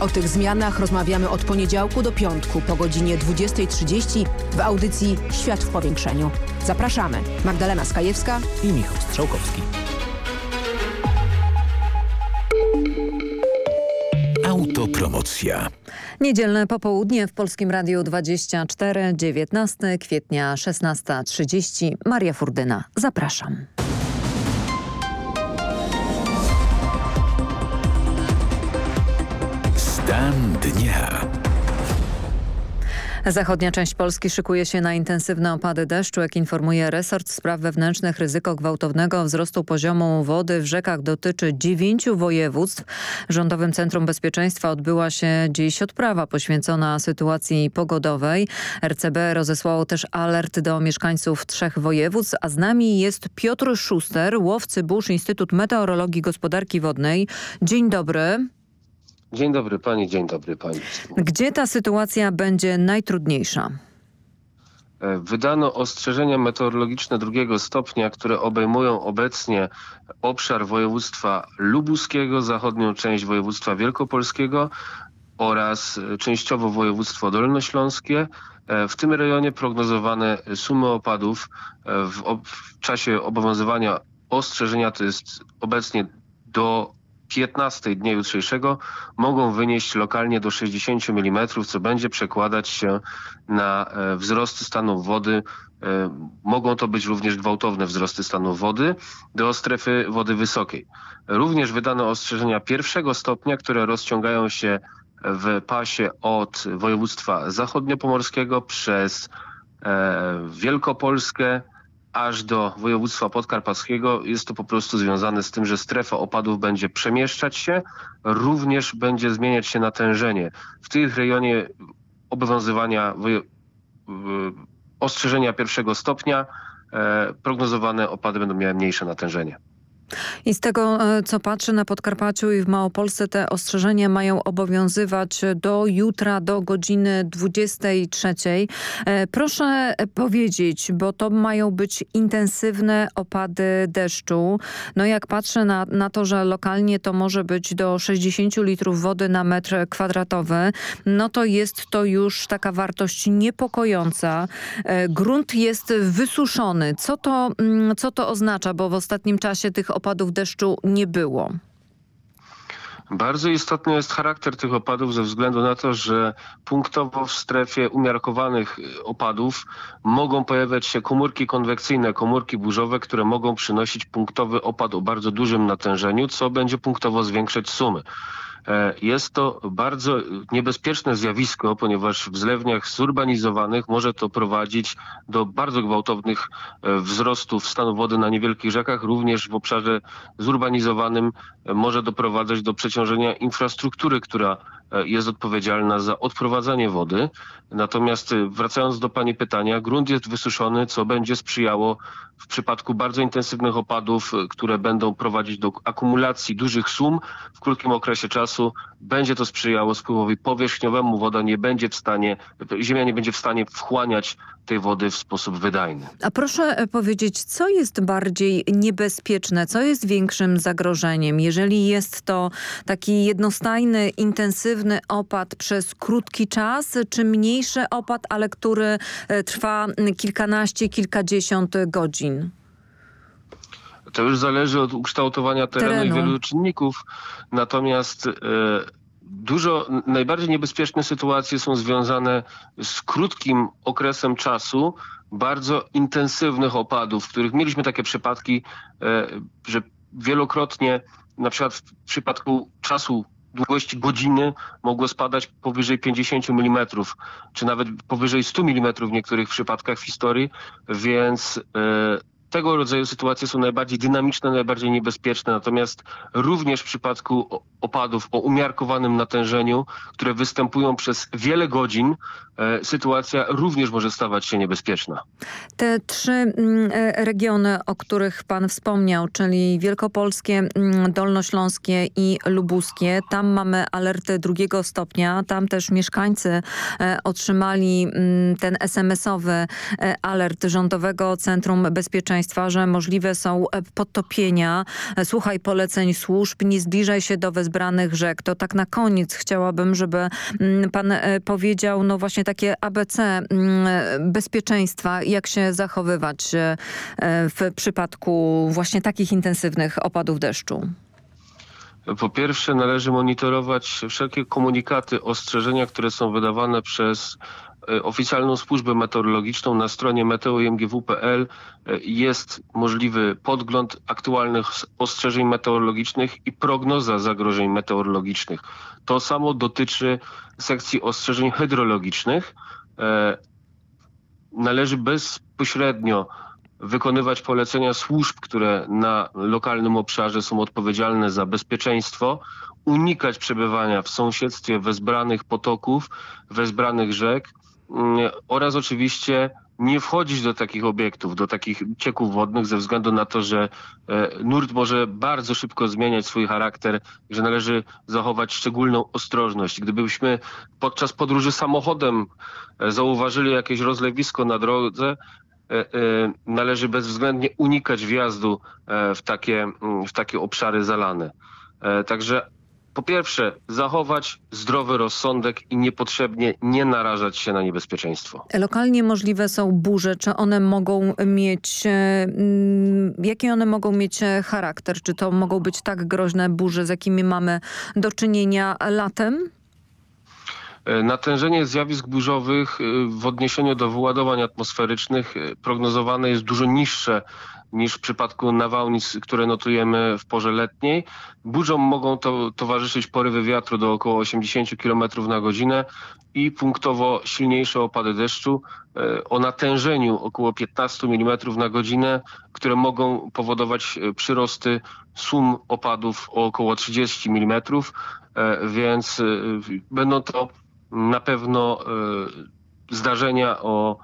O tych zmianach rozmawiamy od poniedziałku do piątku po godzinie 20.30 w audycji Świat w powiększeniu. Zapraszamy. Magdalena Skajewska i Michał Strzałkowski. Autopromocja. Niedzielne popołudnie w Polskim Radiu 24, 19 kwietnia 16.30. Maria Furdyna. Zapraszam. Stan dnia. Zachodnia część Polski szykuje się na intensywne opady deszczu. Jak informuje resort spraw wewnętrznych, ryzyko gwałtownego wzrostu poziomu wody w rzekach dotyczy dziewięciu województw. Rządowym Centrum Bezpieczeństwa odbyła się dziś odprawa poświęcona sytuacji pogodowej. RCB rozesłało też alert do mieszkańców trzech województw, a z nami jest Piotr Szuster, łowcy burz Instytut Meteorologii i Gospodarki Wodnej. Dzień dobry. Dzień dobry pani, dzień dobry pani. Gdzie ta sytuacja będzie najtrudniejsza? Wydano ostrzeżenia meteorologiczne drugiego stopnia, które obejmują obecnie obszar województwa lubuskiego, zachodnią część województwa wielkopolskiego oraz częściowo województwo dolnośląskie. W tym rejonie prognozowane sumy opadów w, w czasie obowiązywania ostrzeżenia to jest obecnie do 15 dnia jutrzejszego mogą wynieść lokalnie do 60 mm, co będzie przekładać się na wzrosty stanu wody. Mogą to być również gwałtowne wzrosty stanu wody do strefy wody wysokiej. Również wydano ostrzeżenia pierwszego stopnia, które rozciągają się w pasie od województwa zachodniopomorskiego przez Wielkopolskę, aż do województwa podkarpackiego. Jest to po prostu związane z tym, że strefa opadów będzie przemieszczać się, również będzie zmieniać się natężenie. W tym rejonie obowiązywania ostrzeżenia pierwszego stopnia prognozowane opady będą miały mniejsze natężenie. I z tego, co patrzę na Podkarpaciu i w Małopolsce, te ostrzeżenia mają obowiązywać do jutra, do godziny 23. Proszę powiedzieć, bo to mają być intensywne opady deszczu. No jak patrzę na, na to, że lokalnie to może być do 60 litrów wody na metr kwadratowy, no to jest to już taka wartość niepokojąca. Grunt jest wysuszony. Co to, co to oznacza? Bo w ostatnim czasie tych opadów deszczu nie było. Bardzo istotny jest charakter tych opadów ze względu na to, że punktowo w strefie umiarkowanych opadów mogą pojawiać się komórki konwekcyjne, komórki burzowe, które mogą przynosić punktowy opad o bardzo dużym natężeniu, co będzie punktowo zwiększać sumy. Jest to bardzo niebezpieczne zjawisko, ponieważ w zlewniach zurbanizowanych może to prowadzić do bardzo gwałtownych wzrostów stanu wody na niewielkich rzekach. Również w obszarze zurbanizowanym może doprowadzać do przeciążenia infrastruktury, która jest odpowiedzialna za odprowadzanie wody. Natomiast wracając do pani pytania, grunt jest wysuszony, co będzie sprzyjało w przypadku bardzo intensywnych opadów, które będą prowadzić do akumulacji dużych sum w krótkim okresie czasu będzie to sprzyjało spływowi powierzchniowemu. Woda nie będzie w stanie, ziemia nie będzie w stanie wchłaniać tej wody w sposób wydajny. A proszę powiedzieć, co jest bardziej niebezpieczne, co jest większym zagrożeniem, jeżeli jest to taki jednostajny, intensywny opad przez krótki czas, czy mniejszy opad, ale który trwa kilkanaście, kilkadziesiąt godzin? To już zależy od ukształtowania terenu, terenu. i wielu czynników. Natomiast e, dużo, najbardziej niebezpieczne sytuacje są związane z krótkim okresem czasu, bardzo intensywnych opadów, w których mieliśmy takie przypadki, e, że wielokrotnie, na przykład w przypadku czasu długości godziny mogło spadać powyżej 50 mm, czy nawet powyżej 100 mm w niektórych przypadkach w historii, więc e, tego rodzaju sytuacje są najbardziej dynamiczne, najbardziej niebezpieczne. Natomiast również w przypadku opadów o umiarkowanym natężeniu, które występują przez wiele godzin, e, sytuacja również może stawać się niebezpieczna. Te trzy mm, e, regiony, o których pan wspomniał, czyli wielkopolskie, mm, dolnośląskie i lubuskie, tam mamy alerty drugiego stopnia. Tam też mieszkańcy e, otrzymali mm, ten SMS-owy alert Rządowego Centrum Bezpieczeństwa, że możliwe są podtopienia. Słuchaj poleceń służb, nie zbliżaj się do wezwania bezbranych rzek. To tak na koniec chciałabym, żeby mm, pan e, powiedział no właśnie takie ABC mm, bezpieczeństwa, jak się zachowywać e, w przypadku właśnie takich intensywnych opadów deszczu. Po pierwsze należy monitorować wszelkie komunikaty, ostrzeżenia, które są wydawane przez E, oficjalną służbę meteorologiczną na stronie meteoimgw.pl e, jest możliwy podgląd aktualnych ostrzeżeń meteorologicznych i prognoza zagrożeń meteorologicznych. To samo dotyczy sekcji ostrzeżeń hydrologicznych. E, należy bezpośrednio wykonywać polecenia służb, które na lokalnym obszarze są odpowiedzialne za bezpieczeństwo, unikać przebywania w sąsiedztwie wezbranych potoków, wezbranych rzek, oraz oczywiście nie wchodzić do takich obiektów, do takich cieków wodnych ze względu na to, że e, nurt może bardzo szybko zmieniać swój charakter, że należy zachować szczególną ostrożność. Gdybyśmy podczas podróży samochodem e, zauważyli jakieś rozlewisko na drodze, e, należy bezwzględnie unikać wjazdu w takie, mm, w takie obszary zalane. Także po pierwsze zachować zdrowy rozsądek i niepotrzebnie nie narażać się na niebezpieczeństwo. Lokalnie możliwe są burze. Czy one mogą mieć, e, mm, jaki one mogą mieć e, charakter? Czy to mogą być tak groźne burze, z jakimi mamy do czynienia latem? E, natężenie zjawisk burzowych w odniesieniu do wyładowań atmosferycznych prognozowane jest dużo niższe niż w przypadku nawałnic, które notujemy w porze letniej. Burzom mogą to, towarzyszyć porywy wiatru do około 80 km na godzinę i punktowo silniejsze opady deszczu e, o natężeniu około 15 mm na godzinę, które mogą powodować e, przyrosty sum opadów o około 30 mm, e, więc będą to na pewno zdarzenia o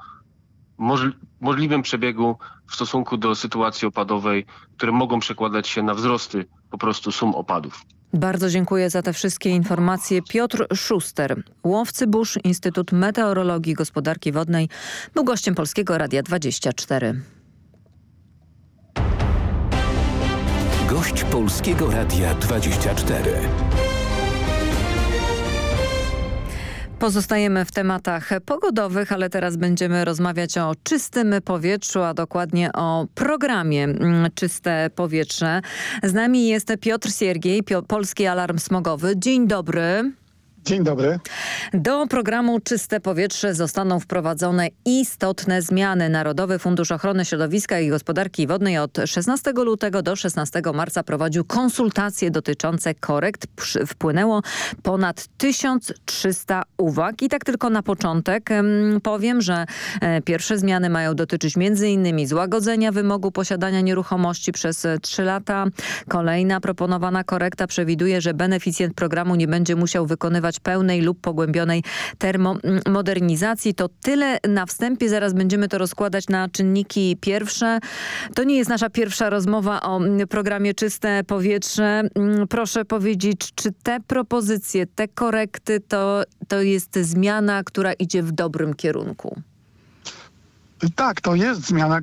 możliwym przebiegu w stosunku do sytuacji opadowej, które mogą przekładać się na wzrosty po prostu sum opadów. Bardzo dziękuję za te wszystkie informacje. Piotr Szuster, łowcy burz, Instytut Meteorologii i Gospodarki Wodnej, był gościem Polskiego Radia 24. Gość Polskiego Radia 24. Pozostajemy w tematach pogodowych, ale teraz będziemy rozmawiać o czystym powietrzu, a dokładnie o programie mm, Czyste Powietrze. Z nami jest Piotr Siergiej, Polski Alarm Smogowy. Dzień dobry. Dzień dobry. Do programu Czyste Powietrze zostaną wprowadzone istotne zmiany. Narodowy Fundusz Ochrony Środowiska i Gospodarki Wodnej od 16 lutego do 16 marca prowadził konsultacje dotyczące korekt. Wpłynęło ponad 1300 uwag. I tak tylko na początek powiem, że e, pierwsze zmiany mają dotyczyć m.in. złagodzenia wymogu posiadania nieruchomości przez 3 lata. Kolejna proponowana korekta przewiduje, że beneficjent programu nie będzie musiał wykonywać dokonywać pełnej lub pogłębionej termomodernizacji. To tyle na wstępie. Zaraz będziemy to rozkładać na czynniki pierwsze. To nie jest nasza pierwsza rozmowa o programie Czyste Powietrze. Proszę powiedzieć, czy te propozycje, te korekty to, to jest zmiana, która idzie w dobrym kierunku? Tak, to jest zmiana,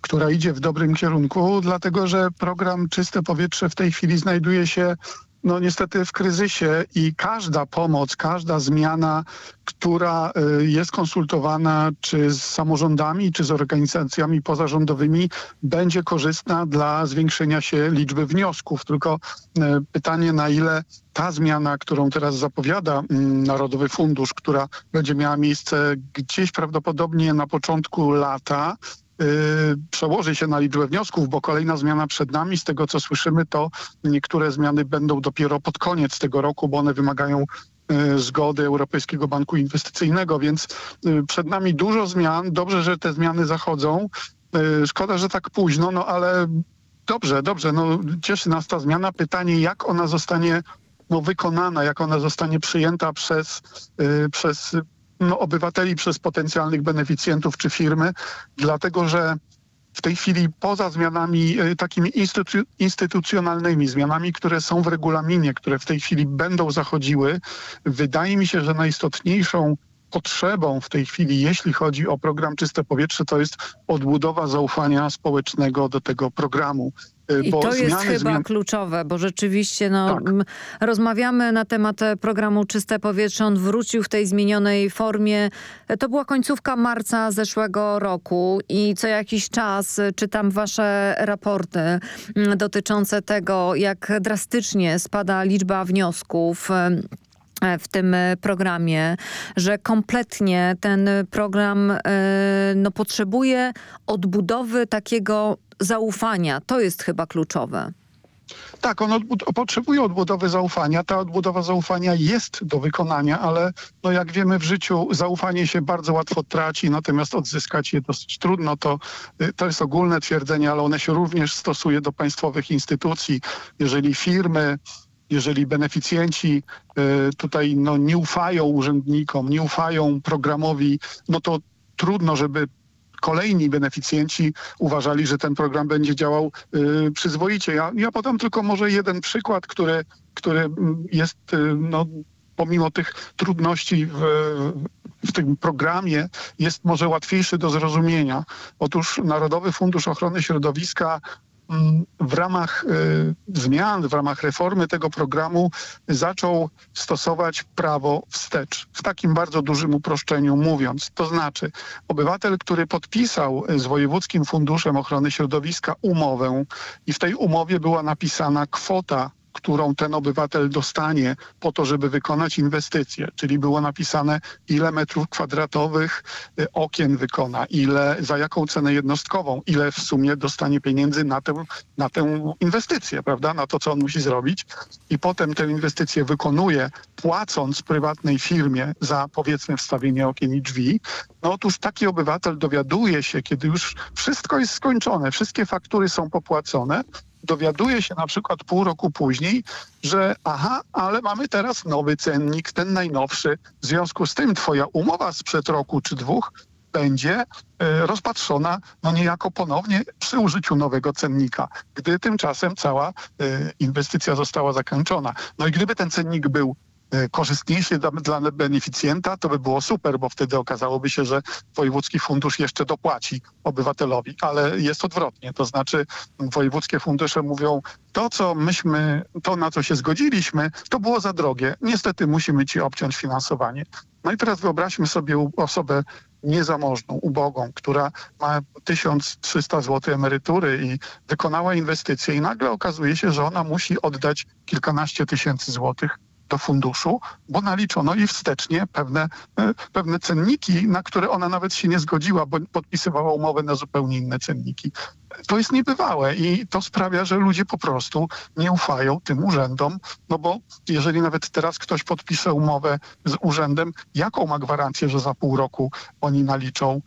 która idzie w dobrym kierunku, dlatego że program Czyste Powietrze w tej chwili znajduje się no niestety w kryzysie i każda pomoc, każda zmiana, która y, jest konsultowana czy z samorządami, czy z organizacjami pozarządowymi, będzie korzystna dla zwiększenia się liczby wniosków. Tylko y, pytanie, na ile ta zmiana, którą teraz zapowiada mm, Narodowy Fundusz, która będzie miała miejsce gdzieś prawdopodobnie na początku lata, przełoży się na liczbę wniosków, bo kolejna zmiana przed nami. Z tego co słyszymy, to niektóre zmiany będą dopiero pod koniec tego roku, bo one wymagają y, zgody Europejskiego Banku Inwestycyjnego, więc y, przed nami dużo zmian. Dobrze, że te zmiany zachodzą. Szkoda, że tak późno, no ale dobrze, dobrze. No, cieszy nas ta zmiana. Pytanie, jak ona zostanie no, wykonana, jak ona zostanie przyjęta przez, przez obywateli przez potencjalnych beneficjentów czy firmy, dlatego że w tej chwili poza zmianami e, takimi instytu instytucjonalnymi, zmianami, które są w regulaminie, które w tej chwili będą zachodziły, wydaje mi się, że najistotniejszą potrzebą w tej chwili, jeśli chodzi o program Czyste Powietrze, to jest odbudowa zaufania społecznego do tego programu. Y, I to jest chyba zmian... kluczowe, bo rzeczywiście no, tak. rozmawiamy na temat e, programu Czyste Powietrze. On wrócił w tej zmienionej formie. E, to była końcówka marca zeszłego roku i co jakiś czas e, czytam wasze raporty dotyczące tego, jak drastycznie spada liczba wniosków w tym programie, że kompletnie ten program no, potrzebuje odbudowy takiego zaufania. To jest chyba kluczowe. Tak, on odbud potrzebuje odbudowy zaufania. Ta odbudowa zaufania jest do wykonania, ale no jak wiemy w życiu zaufanie się bardzo łatwo traci, natomiast odzyskać je dosyć trudno. To, y, to jest ogólne twierdzenie, ale one się również stosuje do państwowych instytucji. Jeżeli firmy, jeżeli beneficjenci y, tutaj no, nie ufają urzędnikom, nie ufają programowi, no to trudno, żeby kolejni beneficjenci uważali, że ten program będzie działał y, przyzwoicie. Ja, ja podam tylko może jeden przykład, który, który jest y, no, pomimo tych trudności w, w tym programie jest może łatwiejszy do zrozumienia. Otóż Narodowy Fundusz Ochrony Środowiska w ramach y, zmian, w ramach reformy tego programu zaczął stosować prawo wstecz. W takim bardzo dużym uproszczeniu mówiąc. To znaczy obywatel, który podpisał z Wojewódzkim Funduszem Ochrony Środowiska umowę i w tej umowie była napisana kwota którą ten obywatel dostanie po to, żeby wykonać inwestycję, czyli było napisane ile metrów kwadratowych y, okien wykona, ile, za jaką cenę jednostkową, ile w sumie dostanie pieniędzy na tę, na tę inwestycję, prawda, na to, co on musi zrobić. I potem tę inwestycję wykonuje, płacąc prywatnej firmie za powiedzmy wstawienie okien i drzwi, no otóż taki obywatel dowiaduje się, kiedy już wszystko jest skończone, wszystkie faktury są popłacone, dowiaduje się na przykład pół roku później, że aha, ale mamy teraz nowy cennik, ten najnowszy. W związku z tym twoja umowa sprzed roku czy dwóch będzie e, rozpatrzona no niejako ponownie przy użyciu nowego cennika, gdy tymczasem cała e, inwestycja została zakończona. No i gdyby ten cennik był korzystniejszy dla, dla beneficjenta, to by było super, bo wtedy okazałoby się, że wojewódzki fundusz jeszcze dopłaci obywatelowi, ale jest odwrotnie. To znaczy wojewódzkie fundusze mówią, to co myśmy, to na co się zgodziliśmy, to było za drogie. Niestety musimy ci obciąć finansowanie. No i teraz wyobraźmy sobie osobę niezamożną, ubogą, która ma 1300 zł emerytury i wykonała inwestycję i nagle okazuje się, że ona musi oddać kilkanaście tysięcy złotych do funduszu, bo naliczono jej wstecznie pewne, e, pewne cenniki, na które ona nawet się nie zgodziła, bo podpisywała umowę na zupełnie inne cenniki. To jest niebywałe i to sprawia, że ludzie po prostu nie ufają tym urzędom, no bo jeżeli nawet teraz ktoś podpisze umowę z urzędem, jaką ma gwarancję, że za pół roku oni naliczą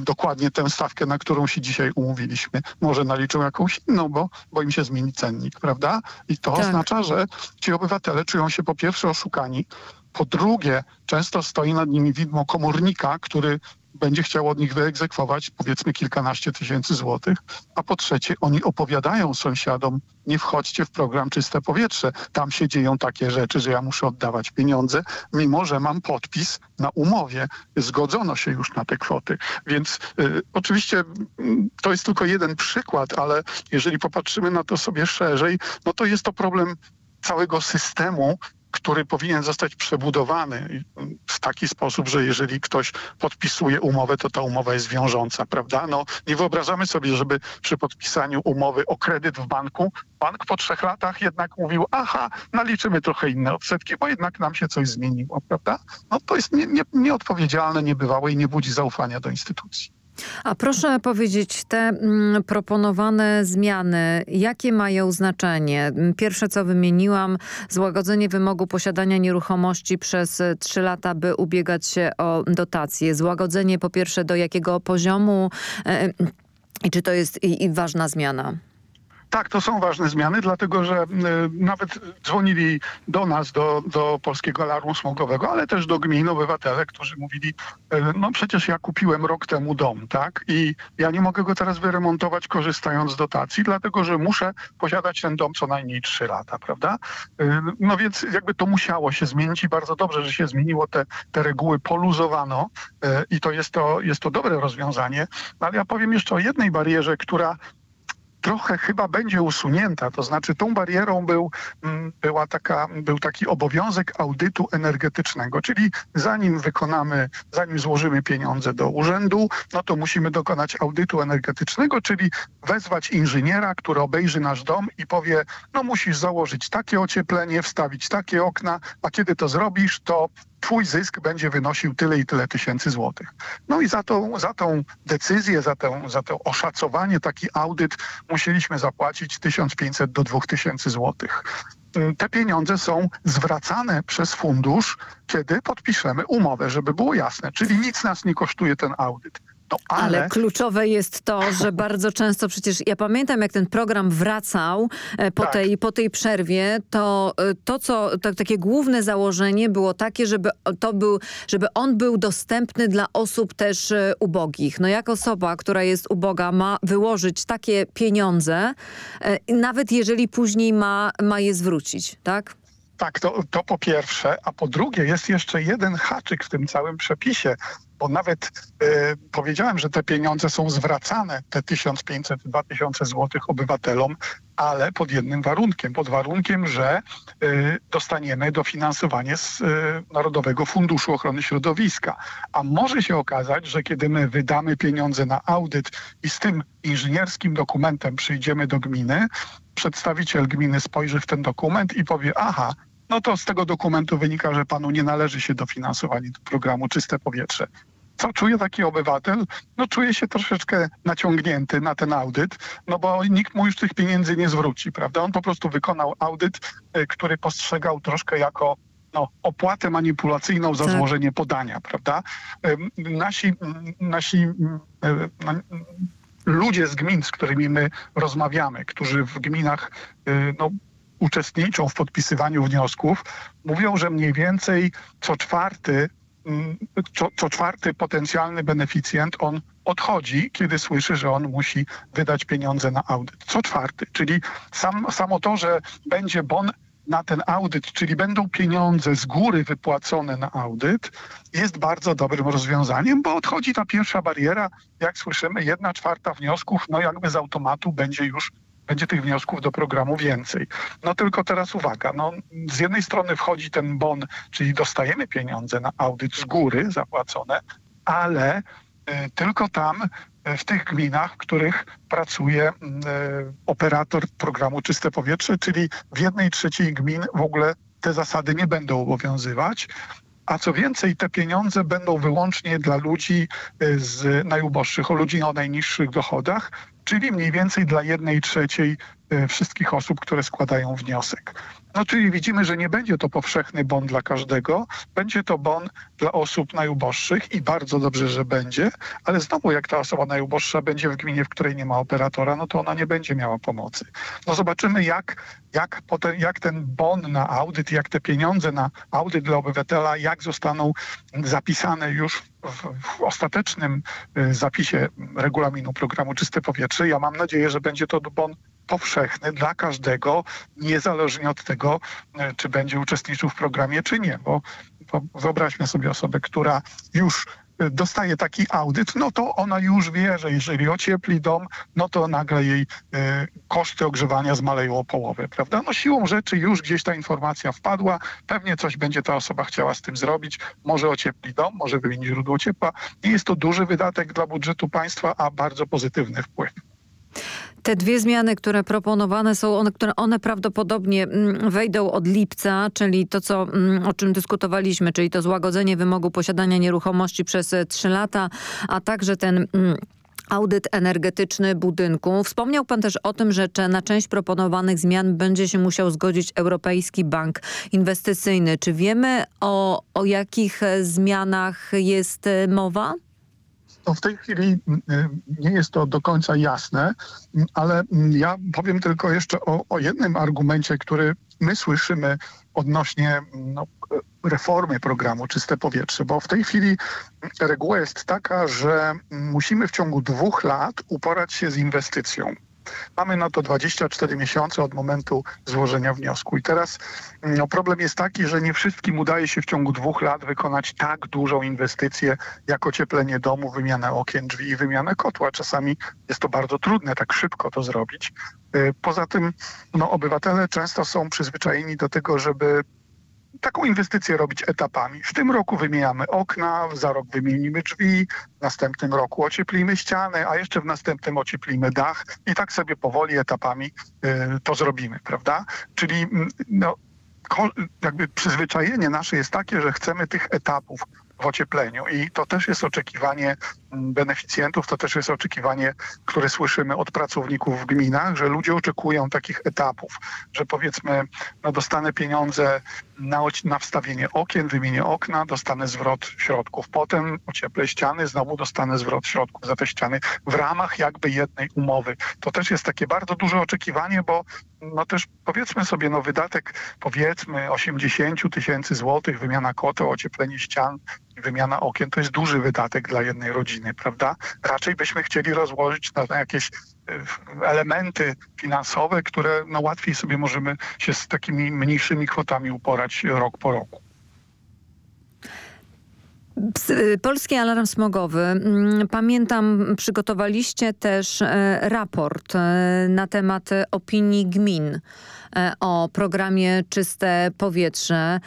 dokładnie tę stawkę, na którą się dzisiaj umówiliśmy. Może naliczą jakąś inną, bo, bo im się zmieni cennik, prawda? I to Tak. oznacza, że ci obywatele czują się po pierwsze oszukani, po drugie często stoi nad nimi widmo komornika, który będzie chciał od nich wyegzekwować powiedzmy kilkanaście tysięcy złotych, a po trzecie oni opowiadają sąsiadom, nie wchodźcie w program Czyste Powietrze, tam się dzieją takie rzeczy, że ja muszę oddawać pieniądze, mimo że mam podpis na umowie, zgodzono się już na te kwoty. Więc y, oczywiście mm, to jest tylko jeden przykład, ale jeżeli popatrzymy na to sobie szerzej, no to jest to problem całego systemu, który powinien zostać przebudowany w taki sposób, że jeżeli ktoś podpisuje umowę, to ta umowa jest wiążąca, prawda? No, nie wyobrażamy sobie, żeby przy podpisaniu umowy o kredyt w banku, bank po trzech latach jednak mówił, aha, naliczymy trochę inne odsetki, bo jednak nam się coś zmieniło, prawda? No to jest nie, nie, nieodpowiedzialne, niebywałe i nie budzi zaufania do instytucji. A proszę powiedzieć, te mm, proponowane zmiany, jakie mają znaczenie? Mm, Pierwsze, co wymieniłam, złagodzenie wymogu posiadania nieruchomości przez e, trzy lata, by ubiegać się o dotacje. Złagodzenie po pierwsze do jakiego poziomu e, i czy to jest i, i ważna zmiana? Tak, to są ważne zmiany, dlatego że y, nawet dzwonili do nas, do, do Polskiego Alarmu Smogowego, ale też do gmin obywatele, którzy mówili, y, no przecież ja kupiłem rok temu dom, tak? I ja nie mogę go teraz wyremontować korzystając z dotacji, dlatego że muszę posiadać ten dom co najmniej 3 lata, prawda? Y, no więc jakby to musiało się zmienić i bardzo dobrze, że się zmieniło, te, te reguły poluzowano i to jest to, jest to dobre rozwiązanie. Ale ja powiem jeszcze o jednej barierze, która trochę chyba będzie usunięta. To znaczy tą barierą był, mm, była taka, był taki obowiązek audytu energetycznego, czyli zanim wykonamy, zanim złożymy pieniądze do urzędu, no to musimy dokonać audytu energetycznego, czyli wezwać inżyniera, który obejrzy nasz dom i powie, no musisz założyć takie ocieplenie, wstawić takie okna, a kiedy to zrobisz, to twój zysk będzie wynosił tyle i tyle tysięcy złotych. No i za tą, za tą decyzję, za, tę, za to oszacowanie, taki audyt musieliśmy zapłacić 1500 do 2000 złotych. Mm, Te pieniądze są zwracane przez fundusz, kiedy podpiszemy umowę, żeby było jasne. Czyli nic nas nie kosztuje ten audyt. No, ale... Ale kluczowe jest to, że *laughs* bardzo często przecież, ja pamiętam jak ten program wracał e, po, Tak. tej, po tej przerwie, to e, to, co, to, takie główne założenie było takie, żeby, to był, żeby on był dostępny dla osób też e, ubogich. No jak osoba, która jest uboga ma wyłożyć takie pieniądze, nawet jeżeli później ma, ma je zwrócić, tak? Tak, to, to po pierwsze, a po drugie jest jeszcze jeden haczyk w tym całym przepisie, bo nawet e, powiedziałem, że te pieniądze są zwracane, te 1500-2000 złotych obywatelom, ale pod jednym warunkiem, pod warunkiem, że e, dostaniemy dofinansowanie z e, Narodowego Funduszu Ochrony Środowiska. A może się okazać, że kiedy my wydamy pieniądze na audyt i z tym inżynierskim dokumentem przyjdziemy do gminy, przedstawiciel gminy spojrzy w ten dokument i powie, aha, no to z tego dokumentu wynika, że panu nie należy się dofinansowanie do programu Czyste Powietrze. Co czuje taki obywatel? No czuje się troszeczkę naciągnięty na ten audyt, no bo nikt mu już tych pieniędzy nie zwróci, prawda? On po prostu wykonał audyt, y, który postrzegał troszkę jako no, opłatę manipulacyjną za Tak. złożenie podania, prawda? Nasi, nasi ym, y, no, ludzie z gmin, z którymi my rozmawiamy, którzy w gminach y, no, uczestniczą w podpisywaniu wniosków, mówią, że mniej więcej co czwarty, mm, co, co czwarty potencjalny beneficjent, on odchodzi, kiedy słyszy, że on musi wydać pieniądze na audyt. Co czwarty, czyli sam, samo to, że będzie bon na ten audyt, czyli będą pieniądze z góry wypłacone na audyt, jest bardzo dobrym rozwiązaniem, bo odchodzi ta pierwsza bariera. Jak słyszymy, jedna czwarta wniosków, no jakby z automatu będzie już będzie tych wniosków do programu więcej. No tylko teraz uwaga, no, z jednej strony wchodzi ten bon, czyli dostajemy pieniądze na audyt z góry zapłacone, ale y, tylko tam, y, w tych gminach, w których pracuje y, operator programu Czyste Powietrze, czyli w jednej trzeciej gmin w ogóle te zasady nie będą obowiązywać. A co więcej, te pieniądze będą wyłącznie dla ludzi z najuboższych, o ludzi o najniższych dochodach czyli mniej więcej dla jednej trzeciej e, wszystkich osób, które składają wniosek. No czyli widzimy, że nie będzie to powszechny bon dla każdego, będzie to bon dla osób najuboższych i bardzo dobrze, że będzie, ale znowu jak ta osoba najuboższa będzie w gminie, w której nie ma operatora, no to ona nie będzie miała pomocy. No zobaczymy jak, jak, potem, jak ten bon na audyt, jak te pieniądze na audyt dla obywatela, jak zostaną zapisane już w, w ostatecznym y, zapisie regulaminu programu Czyste Powietrze. Ja mam nadzieję, że będzie to bon powszechny dla każdego, niezależnie od tego, e, czy będzie uczestniczył w programie, czy nie. Bo, bo wyobraźmy sobie osobę, która już dostaje taki audyt, no to ona już wie, że jeżeli ociepli dom, no to nagle jej e, koszty ogrzewania zmaleją o połowę, prawda? No siłą rzeczy już gdzieś ta informacja wpadła, pewnie coś będzie ta osoba chciała z tym zrobić, może ociepli dom, może wymienić źródło ciepła. Nie jest to duży wydatek dla budżetu państwa, a bardzo pozytywny wpływ. Te dwie zmiany, które proponowane są, one, które one prawdopodobnie mm, wejdą od lipca, czyli to, co, mm, o czym dyskutowaliśmy, czyli to złagodzenie wymogu posiadania nieruchomości przez e, trzy lata, a także ten mm, audyt energetyczny budynku. Wspomniał pan też o tym, że na część proponowanych zmian będzie się musiał zgodzić Europejski Bank Inwestycyjny. Czy wiemy o, o jakich e, zmianach jest e, mowa? No w tej chwili mm, y, nie jest to do końca jasne, mm, ale mm, ja powiem tylko jeszcze o, o jednym argumencie, który my słyszymy odnośnie no, reformy programu Czyste Powietrze, bo w tej chwili reguła jest taka, że musimy w ciągu dwóch lat uporać się z inwestycją. Mamy na to 24 miesiące od momentu złożenia wniosku. I teraz no, problem jest taki, że nie wszystkim udaje się w ciągu dwóch lat wykonać tak dużą inwestycję jak ocieplenie domu, wymianę okien, drzwi i wymianę kotła. Czasami jest to bardzo trudne tak szybko to zrobić. Y, poza tym no, obywatele często są przyzwyczajeni do tego, żeby taką inwestycję robić etapami. W tym roku wymieniamy okna, za rok wymienimy drzwi, w następnym roku ocieplimy ściany, a jeszcze w następnym ocieplimy dach i tak sobie powoli etapami y, to zrobimy, prawda? Czyli mm, no, jakby przyzwyczajenie nasze jest takie, że chcemy tych etapów w ociepleniu i to też jest oczekiwanie mm, beneficjentów, to też jest oczekiwanie, które słyszymy od pracowników w gminach, że ludzie oczekują takich etapów, że powiedzmy, no dostanę pieniądze na, na wstawienie okien, wymienię okna, dostanę zwrot środków, potem ocieplę ściany, znowu dostanę zwrot środków za te ściany w ramach jakby jednej umowy. To też jest takie bardzo duże oczekiwanie, bo no też powiedzmy sobie, no wydatek powiedzmy 80 tysięcy złotych, wymiana kotła, ocieplenie ścian, wymiana okien, to jest duży wydatek dla jednej rodziny, prawda? Raczej byśmy chcieli rozłożyć na, jakieś elementy finansowe, które no łatwiej sobie możemy się z takimi mniejszymi kwotami uporać rok po roku. Polski Alarm Smogowy. Mm, pamiętam, przygotowaliście też e, raport e, na temat opinii gmin e, o programie Czyste Powietrze.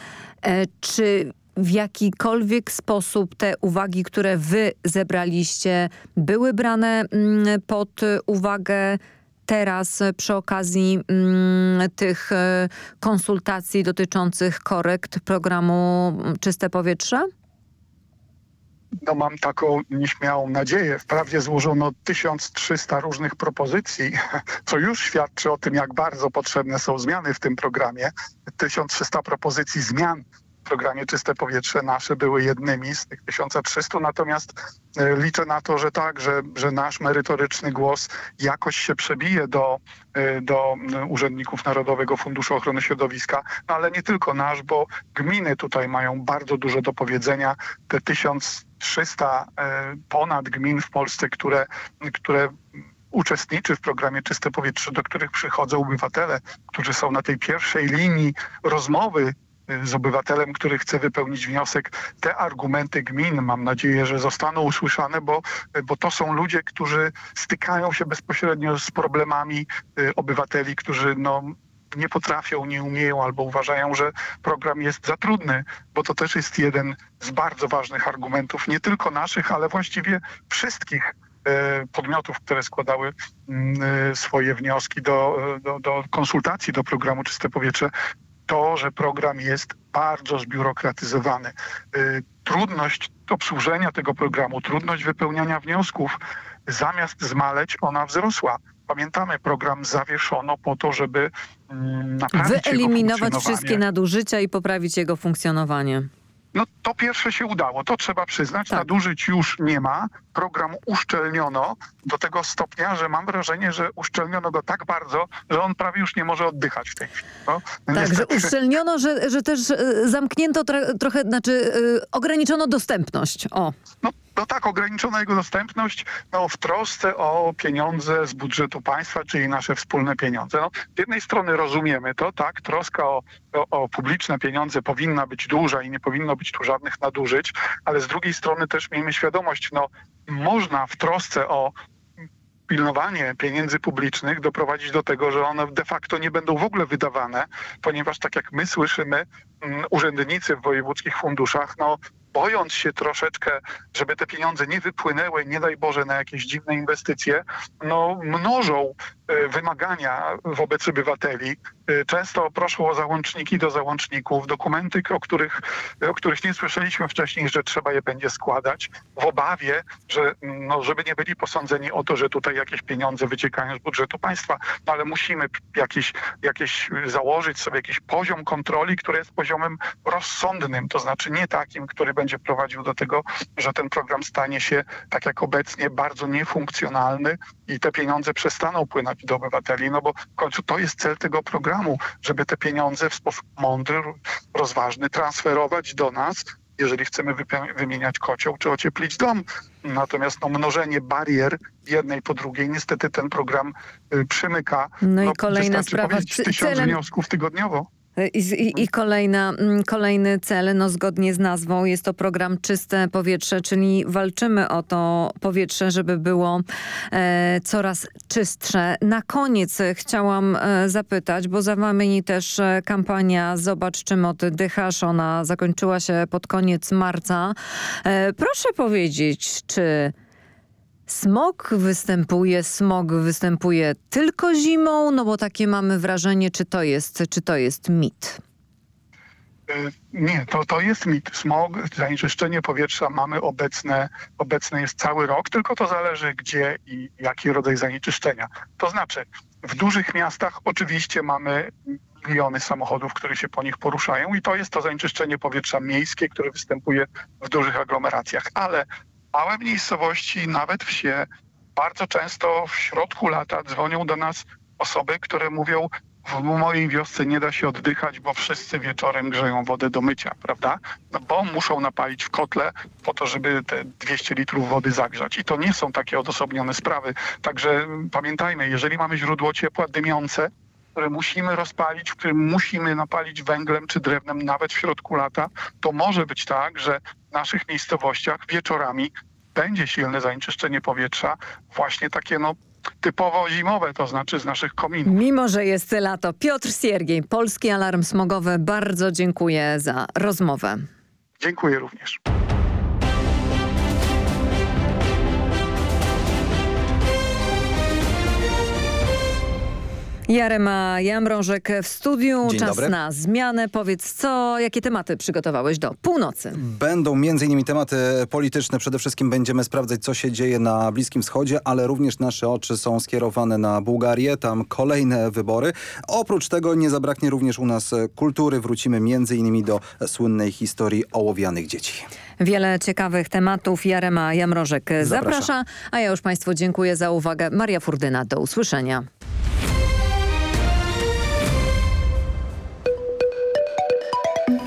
Czy w jakikolwiek sposób te uwagi, które wy zebraliście, były brane mm, pod uwagę teraz przy okazji mm, tych konsultacji dotyczących korekt programu Czyste Powietrze? no mam taką nieśmiałą nadzieję. Wprawdzie złożono 1300 różnych propozycji, *laughs* co już świadczy o tym, jak bardzo potrzebne są zmiany w tym programie. 1300 propozycji zmian programie Czyste Powietrze nasze były jednymi z tych 1300, natomiast e, liczę na to, że tak, że, że nasz merytoryczny głos jakoś się przebije do, e, do urzędników Narodowego Funduszu Ochrony Środowiska, no ale nie tylko nasz, bo gminy tutaj mają bardzo dużo do powiedzenia. Te 1300 e, ponad gmin w Polsce, które, które uczestniczy w programie Czyste Powietrze, do których przychodzą obywatele, którzy są na tej pierwszej linii rozmowy z obywatelem, który chce wypełnić wniosek. Te argumenty gmin mam nadzieję, że zostaną usłyszane, bo, bo to są ludzie, którzy stykają się bezpośrednio z problemami y, obywateli, którzy no, nie potrafią, nie umieją albo uważają, że program jest za trudny, bo to też jest jeden z bardzo ważnych argumentów, nie tylko naszych, ale właściwie wszystkich y, podmiotów, które składały mm, y, swoje wnioski do, do, do konsultacji do programu Czyste Powietrze, to, że program jest bardzo zbiurokratyzowany. Y, trudność obsłużenia tego programu, trudność wypełniania wniosków zamiast zmaleć, ona wzrosła. Pamiętamy, program zawieszono po to, żeby mm, naprawić Wyeliminować wszystkie nadużycia i poprawić jego funkcjonowanie. No to pierwsze się udało, to trzeba przyznać. Tak. Nadużyć już nie ma. Program uszczelniono do tego stopnia, że mam wrażenie, że uszczelniono go tak bardzo, że on prawie już nie może oddychać w tej chwili. No, Tak, że uszczelniono, że, że też e, zamknięto trochę, znaczy e, ograniczono dostępność. O. No, no tak, ograniczono jego dostępność no, w trosce o pieniądze z budżetu państwa, czyli nasze wspólne pieniądze. No, z jednej strony rozumiemy to, tak, troska o, o, o publiczne pieniądze powinna być duża i nie powinno być tu żadnych nadużyć, ale z drugiej strony też miejmy świadomość, no, można w trosce o pilnowanie pieniędzy publicznych doprowadzić do tego, że one de facto nie będą w ogóle wydawane, ponieważ tak jak my słyszymy, mm, urzędnicy w wojewódzkich funduszach, no bojąc się troszeczkę, żeby te pieniądze nie wypłynęły, nie daj Boże, na jakieś dziwne inwestycje, no mnożą e, wymagania wobec obywateli. E, Często proszą o załączniki do załączników, dokumenty, o których, o których nie słyszeliśmy wcześniej, że trzeba je będzie składać, w obawie, że, no, żeby nie byli posądzeni o to, że tutaj jakieś pieniądze wyciekają z budżetu państwa, no ale musimy jakieś, jakieś założyć sobie jakiś poziom kontroli, który jest poziomem rozsądnym, to znaczy nie takim, który będzie prowadził do tego, że ten program stanie się tak jak obecnie bardzo niefunkcjonalny i te pieniądze przestaną płynąć do obywateli, no bo w końcu to jest cel tego programu, żeby te pieniądze w sposób mądry, rozważny transferować do nas, jeżeli chcemy wymieniać kocioł czy ocieplić dom. Natomiast no, mnożenie barier jednej po drugiej, niestety ten program y, przymyka. No i kolejna sprawa. celem- wniosków tygodniowo. I, i, kolejna, mm, kolejny cel, no zgodnie z nazwą, jest to program Czyste Powietrze, czyli walczymy o to powietrze, żeby było e, coraz czystsze. Na koniec e, chciałam e, zapytać, bo za wami też e, kampania Zobacz czym oddychasz. Ona zakończyła się pod koniec marca. E, proszę powiedzieć, czy Smog występuje, smog występuje tylko zimą, no bo takie mamy wrażenie, czy to jest, czy to jest mit. Y, Nie, to, to jest mit. Smog, zanieczyszczenie powietrza mamy obecne, obecne jest cały rok, tylko to zależy gdzie i jaki rodzaj zanieczyszczenia. To znaczy, w dużych miastach oczywiście mamy miliony samochodów, które się po nich poruszają i to jest to zanieczyszczenie powietrza miejskie, które występuje w dużych aglomeracjach, ale małe miejscowości, nawet wsie, bardzo często w środku lata dzwonią do nas osoby, które mówią, w mojej wiosce nie da się oddychać, bo wszyscy wieczorem grzeją wodę do mycia, prawda? No bo muszą napalić w kotle po to, żeby te 200 litrów wody zagrzać. I to nie są takie odosobnione sprawy. Także pamiętajmy, jeżeli mamy źródło ciepła dymiące, które musimy rozpalić, w którym musimy napalić węglem czy drewnem nawet w środku lata, to może być tak, że w naszych miejscowościach wieczorami będzie silne zanieczyszczenie powietrza, właśnie takie no typowo zimowe, to znaczy z naszych kominów. Mimo, że jest lato. Piotr Siergiej, Polski Alarm Smogowy. Bardzo dziękuję za rozmowę. Dziękuję również. Jarema Jamrążek w studiu. Dzień Czas dobry. na zmianę. Powiedz, co, jakie tematy przygotowałeś do północy? Będą m.in. tematy polityczne. Przede wszystkim będziemy sprawdzać, co się dzieje na Bliskim Wschodzie, ale również nasze oczy są skierowane na Bułgarię. Tam kolejne wybory. Oprócz tego nie zabraknie również u nas kultury. Wrócimy m.in. do słynnej historii ołowianych dzieci. Wiele ciekawych tematów. Jarema Jamrożek zaprasza. Zapraszam. A ja już Państwu dziękuję za uwagę. Maria Furdyna, do usłyszenia.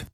life.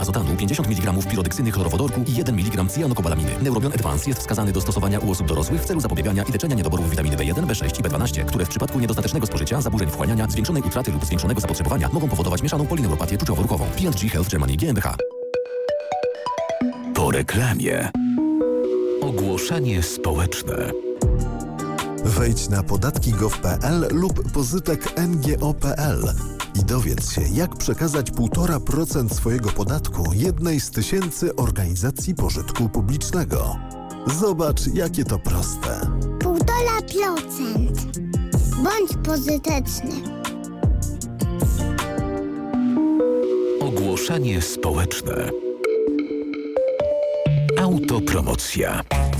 azotanu, 50 mg pirodeksyny chlorowodorku i 1 mg cyjanokobalaminy. Neurobion Advance jest wskazany do stosowania u osób dorosłych w celu zapobiegania i leczenia niedoborów witaminy B1, B6 i B12, które w przypadku niedostatecznego spożycia, zaburzeń wchłaniania, zwiększonej utraty lub zwiększonego zapotrzebowania mogą powodować mieszaną polineuropatię czuciowo-ruchową. P&G Health Germany GmbH. Po reklamie. Ogłoszenie społeczne. Wejdź na podatki.gov.pl lub pozytek ngo.pl i dowiedz się, jak przekazać 1,5% swojego podatku jednej z tysięcy organizacji pożytku publicznego. Zobacz, jakie to proste. 1,5%. Bądź pozytyczny. Ogłoszenie społeczne. Autopromocja.